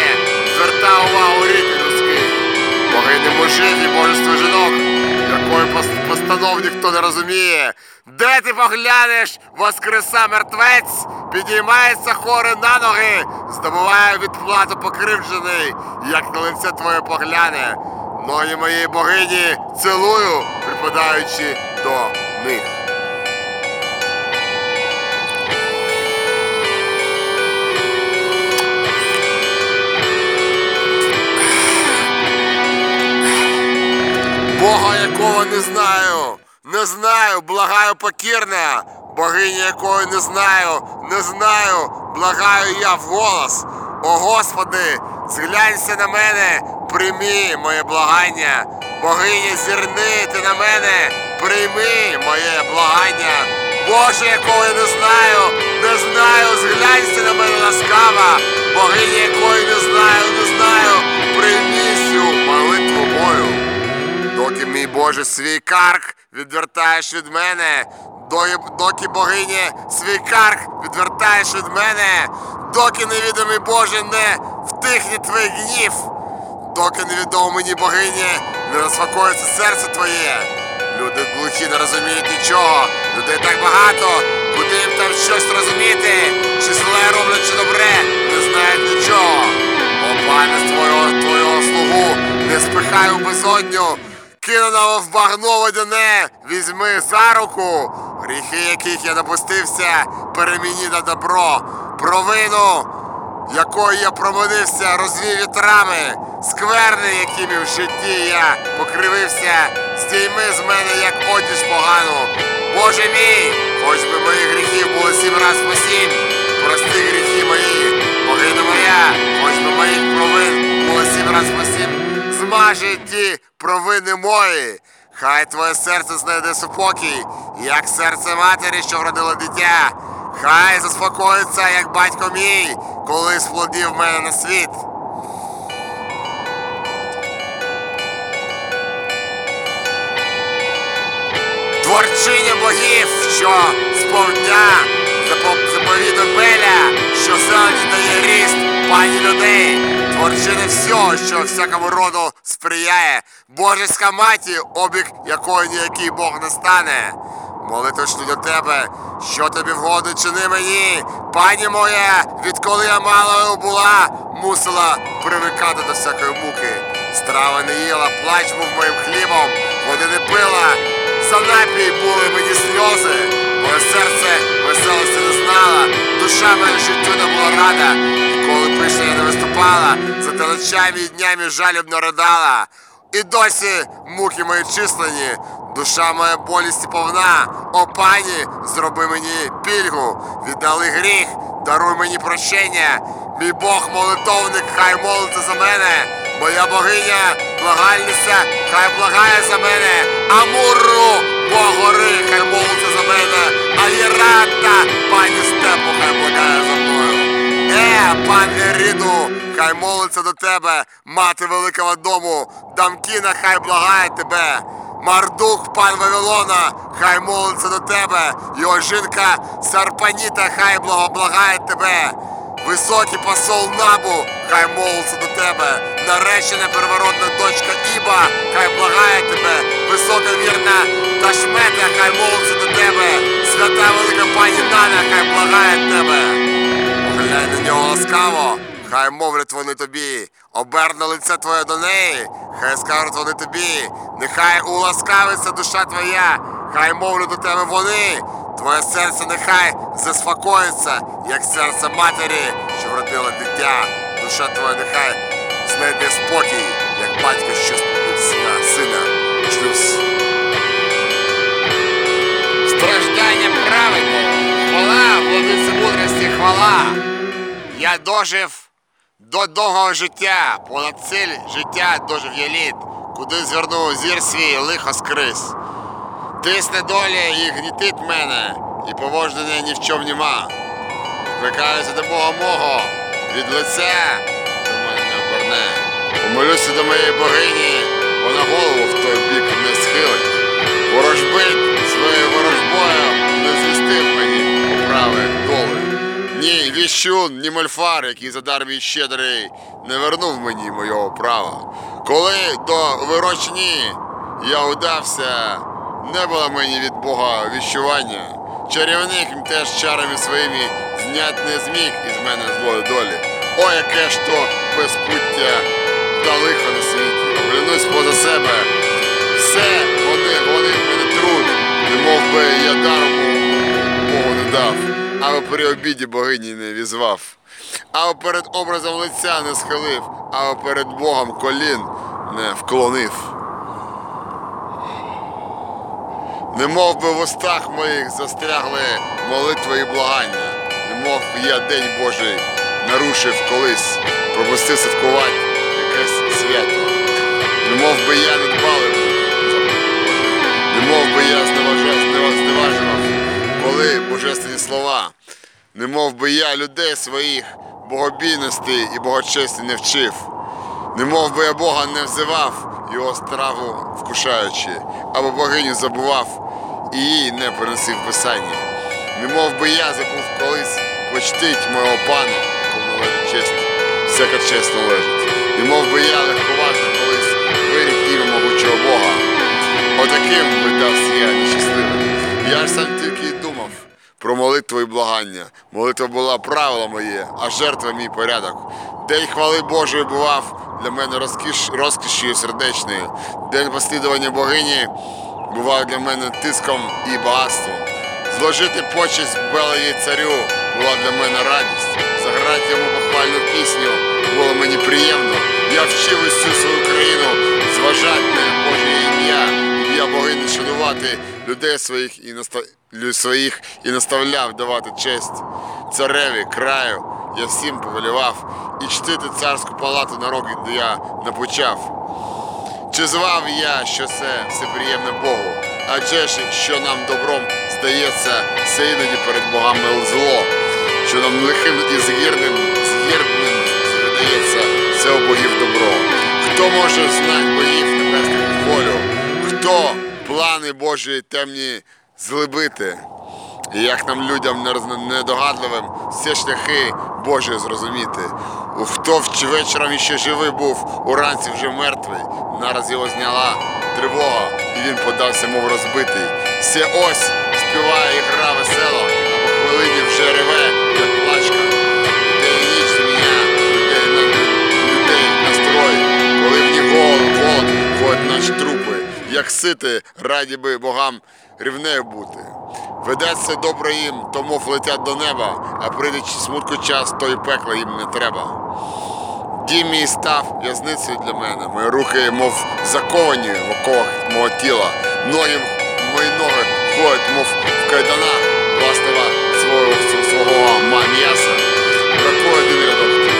Зверта увагу рід людський. Богині мужів і божество жінок, пос- постанов ніхто не розуміє. Де ти поглянеш, воскреса мертвець, підіймається хори на ноги, здобуває відплату покривджений, як на лице твоє погляне. Ноги моєї богині цілую, припадаючи до них. Не знаю, не знаю, благаю покірна, богині якої не знаю, не знаю, благаю я вголос. О Господи, зглянься на мене, прийми моє благання. Богиня, зірни ти на мене, прийми моє благання. Боже, якого я не знаю, не знаю, зглянься на мене ласкава. Богиня, якої не знаю, не знаю, Доки мій Боже свій карк відвертаєш від мене, доки, богині свій карк відвертаєш від мене, доки невідомий Боже не втихне твій гнів, доки невідомо мені богині не розфакується серце твоє. Люди глухі не розуміють нічого, людей так багато, куди їм там щось розуміти, чи зле роблять, чи добре, не знають нічого. О, пане, твого, твого слугу не спихай у безодню, кинуного в багно водяне, візьми за руку, гріхи, яких я допустився, переміні на добро, провину, якою я проминився, розвів вітрами, скверни, якими в житті я покривився, здійми з мене, як одіж погану. Боже мій, хоч би моїх гріхів було сім раз по сім, прости гріхи мої, богиня моя, хоч би моїх провин було сім раз по сім, змаже ті провини мої. Хай твоє серце знайде супокій, як серце матері, що вродила дитя. Хай заспокоїться, як батько мій, коли сплодів мене на світ. Творчиня богів, що сповдня заповіду Беля, що зелені дає ріст пані людей. Творчиня всього, що всякому роду сприяє. Божеська маті, обік якої ніякий Бог не стане. Молитва шлю до тебе, що тобі вгоди чини мені, пані моя, відколи я малою була, мусила привикати до всякої муки. Страва не їла, плач був моїм хлібом, води не пила, за напій були мені сльози, моє серце веселості не знала, душа моя життю не була рада, коли пишна я не виступала, за ночами і днями жалібно ридала. І досі муки мої числені, душа моя болісті повна. О пані, зроби мені пільгу, віддали гріх, даруй мені прощення. Мій Бог молитовник, хай молиться за мене. Моя богиня, благальниця, хай благає за мене. Амуру, Бог гори, хай молиться за мене. А Єрата, пані степу, хай благає за мною. Е, пан Еріду, хай молиться до тебе, мати великого дому, Дамкіна, хай благає тебе. Мардух, пан Вавилона, хай молиться до тебе, його жінка Сарпаніта, хай благоблагає тебе. Високий посол Набу, хай молиться до тебе. Наречена первородна дочка Іба, хай благає тебе. Висока вірна Ташмета, хай молиться до тебе. Свята велика пані Нана, хай благає тебе. Поглянь на нього ласкаво, хай мовлять вони тобі, оберне лице твоє до неї, хай скажуть вони тобі, нехай уласкавиться душа твоя, хай мовлять до тебе вони, твоє серце нехай заспокоїться, як серце матері, що вродила дитя, душа твоя нехай знайде спокій, як батько, що сина, сина. Страждання хвала, владиці мудрості, хвала. Я дожив до довгого життя, понад ціль життя дожив я літ, куди звернув зір свій лихо скрис. Тисне доля і гнітить мене, і повождення ні в чому нема. Викаюся до Бога мого, від лиця до мене оберне. Помолюся до моєї богині, вона голову в той бік не схилить. Ворожбит своєю віщун, ні мольфар, який за мій щедрий, не вернув мені мого права. Коли до вирочні я удався, не було мені від Бога віщування. Чарівник теж чарами своїми знять не зміг із мене злої долі. О, яке ж то безпуття та лихо на світі. Оглянусь поза себе. Все вони, вони в мене труд, не мов би я даром Богу не дав, або при обіді богині не візвав, або перед образом лиця не схилив, або перед Богом колін не вклонив. Не мов би в устах моїх застрягли молитви і благання, не мов би я день Божий нарушив колись, пропустив святкувати якесь свято. Не мов би я не дбали, не мов би я зневажав, коли божественні слова, не мов би я людей своїх богобійності і богочесті не вчив. Не мов би я Бога не взивав, його страву вкушаючи, або богиню забував і їй не приносив писання. Не мов би я забув колись почтить мого пана, якому належить честь, всяка честь належить. Не мов би я легковажно колись вирік ім'я могучого Бога. Отаким видався я нещасливим. Я ж сам тільки про молитву і благання. Молитва була правило моє, а жертва мій порядок. День хвали Божої бував для мене розкіш, розкішою сердечною. День послідування богині бував для мене тиском і багатством. Зложити почесть Белої царю була для мене радість. Заграти йому похвальну пісню було мені приємно. Я вчив усю свою країну зважати на Боже ім'я, ім'я богині шанувати людей своїх і насталю своїх і наставляв давати честь цареві, краю. Я всім повелівав і чтити царську палату на де я напочав. Чи звав я, що це все приємне Богу? Адже ж, що нам добром здається, це іноді перед богами зло, що нам лихим і згірним, згірним видається, це у богів добро. Хто може знати богів небесних волю? Хто плани Божі темні злибити? І як нам людям недогадливим всі шляхи Божі зрозуміти. Хто вечором іще живий був, уранці вже мертвий. Нараз його зняла тривога, і він подався, мов розбитий. Все ось співає і гра весело, а по хвилині вже реве, як плачка. День і ніч зміня людей людей настрой, коли в ній голод, голод наші трупи. Як сити, раді би богам рівнею бути. Ведеться добре їм, то мов летять до неба, а прийде смутку час, то і пекла їм не треба. Дім мій став в'язницею для мене. Мої руки, мов заковані в оковах мого тіла. Ноги, мої ноги ходять, мов в кайданах власного свого, свого м'яса. Бракує один рядок.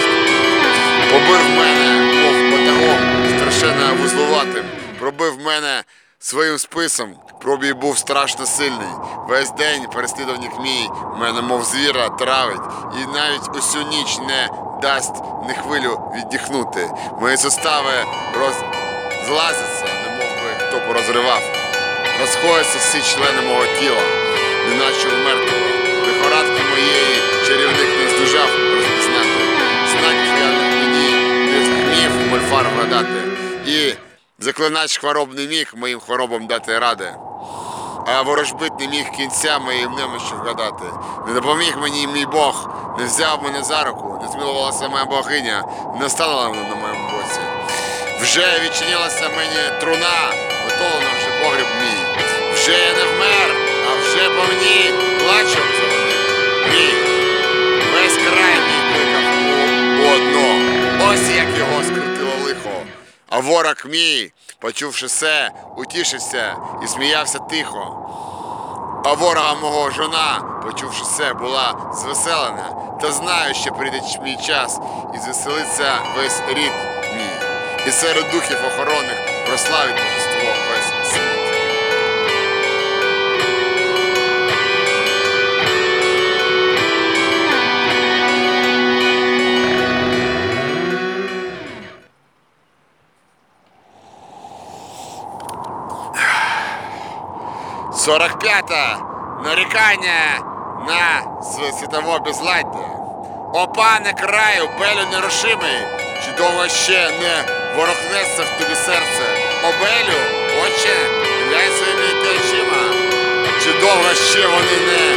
Побив мене, мов батагом, страшенно вузлуватим. Пробив мене своїм списом. Пробій був страшно сильний. Весь день переслідувник мій мене, мов звіра, травить, і навіть усю ніч не дасть ні хвилю віддихнути. Мої сустави розлазяться, немов би хто порозривав. Розходяться всі члени мого тіла, неначе у мертвого. Лихорадки моєї чарівник не здужав розпізнати. Знать я мені не змів мольфар вгадати. І заклинач хвороб не міг моїм хворобам дати ради. А ворожбит не міг кінця моєї немощі вгадати. Не допоміг мені мій Бог, не взяв мене за руку, не змилувалася моя богиня, не стала вона на моєму боці. Вже відчинилася мені труна, готовлена вже погріб мій. Вже я не вмер, а вже по мені плачем заводив. Мій. Весь край мій кликав у одно. Ось як його скрутило лихо. А ворог мій, почувши все, утішився і сміявся тихо. А ворога мого жона, почувши все, була звеселена, та знаю, що прийде мій час і звеселиться весь рід мій. І серед духів охоронних прославить божество 45. Нарікання на світове безладдя. О пане краю, белю нерушимий, чи довго ще не ворохнеться в тобі серце? О белю, отче, глянь своїми очима, чи довго ще вони не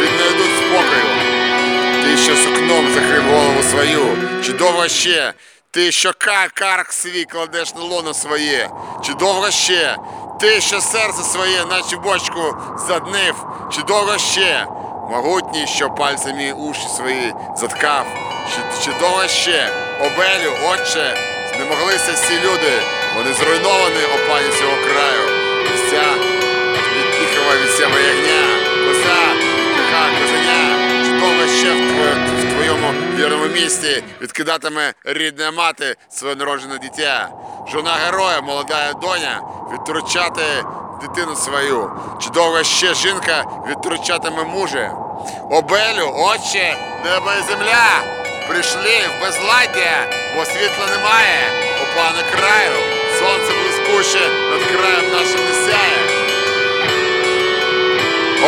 віднайдуть спокою? Ти що сукном закрив голову свою, чи довго ще? Ти що карк свій кладеш на лоно своє, чи довго ще? Ти що серце своє, наче бочку заднив, чи довго ще? Могутній, що пальцями уші свої заткав, чи, чи довго ще? Обелю, отче, знемоглися всі люди, вони зруйновані, о пані цього краю. Вся відпіхова від себе ягня, коза, відпіха козеня, чудово ще в, тво- в твоєму вірному місті відкидатиме рідна мати своє народжене дитя. Жона героя, молода доня, відтручати дитину свою. Чи довго ще жінка відтручатиме мужа? Обелю, отче, небо і земля, прийшли в безладдя, бо світла немає. У пана краю, сонце блискуче над краєм нашим не сяє.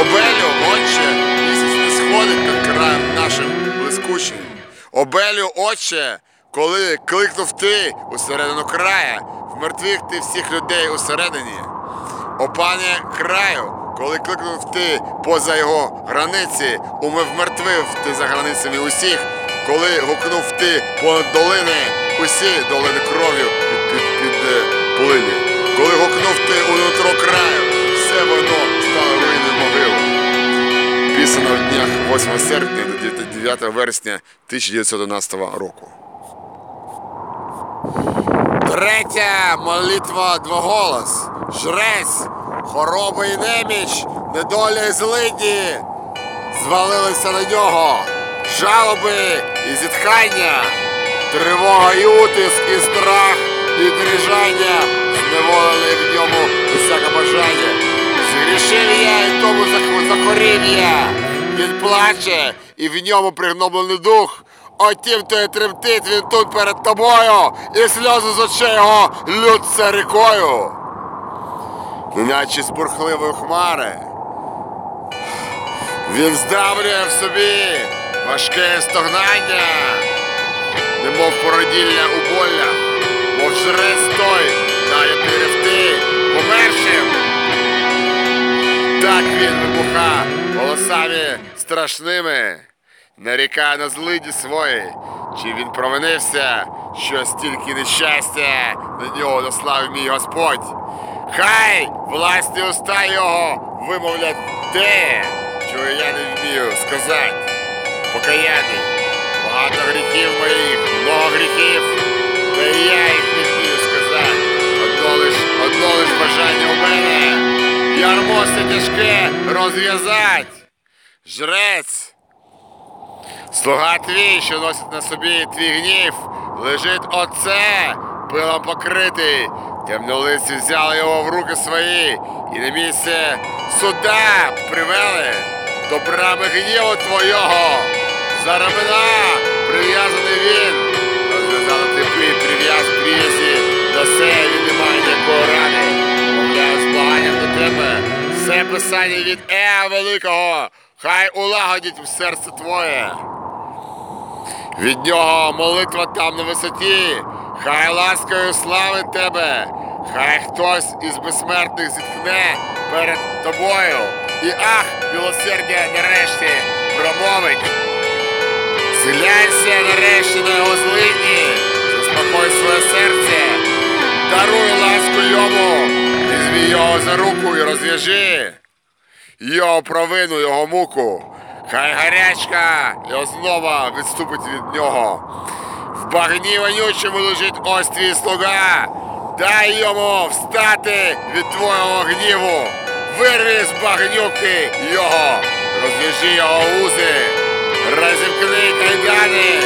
Обелю, отче, місяць не сходить над краєм нашим блискучим. Обелю, отче, коли кликнув ти усередину края, вмертвих ти всіх людей усередині. О пане краю, коли кликнув ти поза його границі, умив мертвив ти за границями усіх, коли гукнув ти понад долини, усі долини кров'ю під, під, під, е, плині. Коли гукнув ти у Писано в днях 8 серпня до 9 вересня 1911 року. Третя молитва двоголос. Жрець, хвороба і неміч, недоля і злидні звалилися на нього. Жалоби і зітхання, тривога і утиск, і страх, і дрижання зневолили в ньому усяке бажання. Згрішив я і тому зах- захворів я. Він плаче, і в ньому пригноблений дух. Отім то й тремтить він тут перед тобою, і сльози з очей його лються рікою. Неначе з бурхливої хмари. Він здавлює в собі важке стогнання, немов породілля у болях, мов жрець той, наятий ревти, помершим. Так він вибуха голосами страшними, нарікає на злиді свої, чи він провинився, що стільки нещастя на нього дослав мій Господь. Хай власні уста його вимовлять те, чого я не вмію сказати. Покаянний, багато гріхів моїх, много гріхів, та я їх не вмію сказати. Одно лиш, одно лиш бажання у мене. Ярмо це тяжке розв'язать. Жрець. Слуга твій, що носить на собі твій гнів, лежить оце, пилом покритий. Темнолиці взяли його в руки свої і на місце суда привели до брами гніву твого. За рамена прив'язаний він. Розв'язали ти при- прив'яз прив'язі, до себе він не має ніякої рани. Мовляю, до тебе. Все писання від Еа Великого, хай улагодить в серце твоє. Від нього молитва там на висоті, хай ласкою славить тебе, хай хтось із безсмертних зітхне перед тобою. І ах, милосердя нарешті промовить. Зглянься нарешті на його злидні, заспокой своє серце, даруй ласку йому, візьмі його за руку і розв'яжи його провину, його муку. Хай гарячка його знову відступить від нього. В багні вонючому лежить ось твій слуга. Дай йому встати від твого гніву. Вирви з багнюки його, розв'яжи його узи, розімкни кайдани,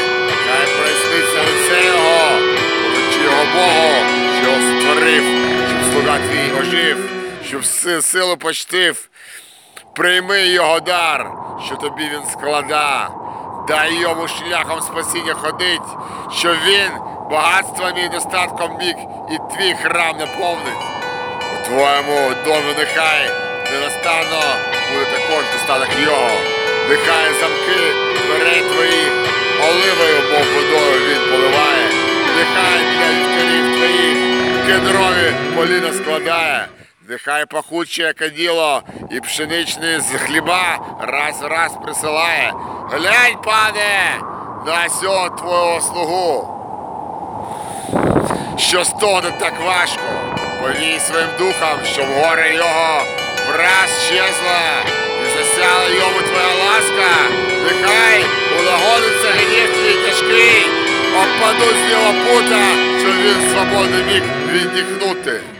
хай проясниться лице його, поручи його Богу, що створив, слуга твій ожив, щоб си- силу почтив. Прийми його дар, що тобі він склада. Дай йому шляхом спасіння ходить, що він багатством і достатком міг і твій храм наповнить. У твоєму домі нехай ненастанно буде також достаток його. Нехай замки дверей твоїх оливою, мов водою він поливає. Нехай для вівтарів твоїх кедрові поліна складає. Нехай пахуче каділо і пшеничний з хліба раз в раз присилає. Глянь, пане, на сього твого слугу що стогне так важко. Повій своїм духом, щоб горе його враз щезла і засяла йому твоя ласка. Нехай улагодиться гнів твій тяжкий, опаду з нього пута, що він свободний міг віддихнути.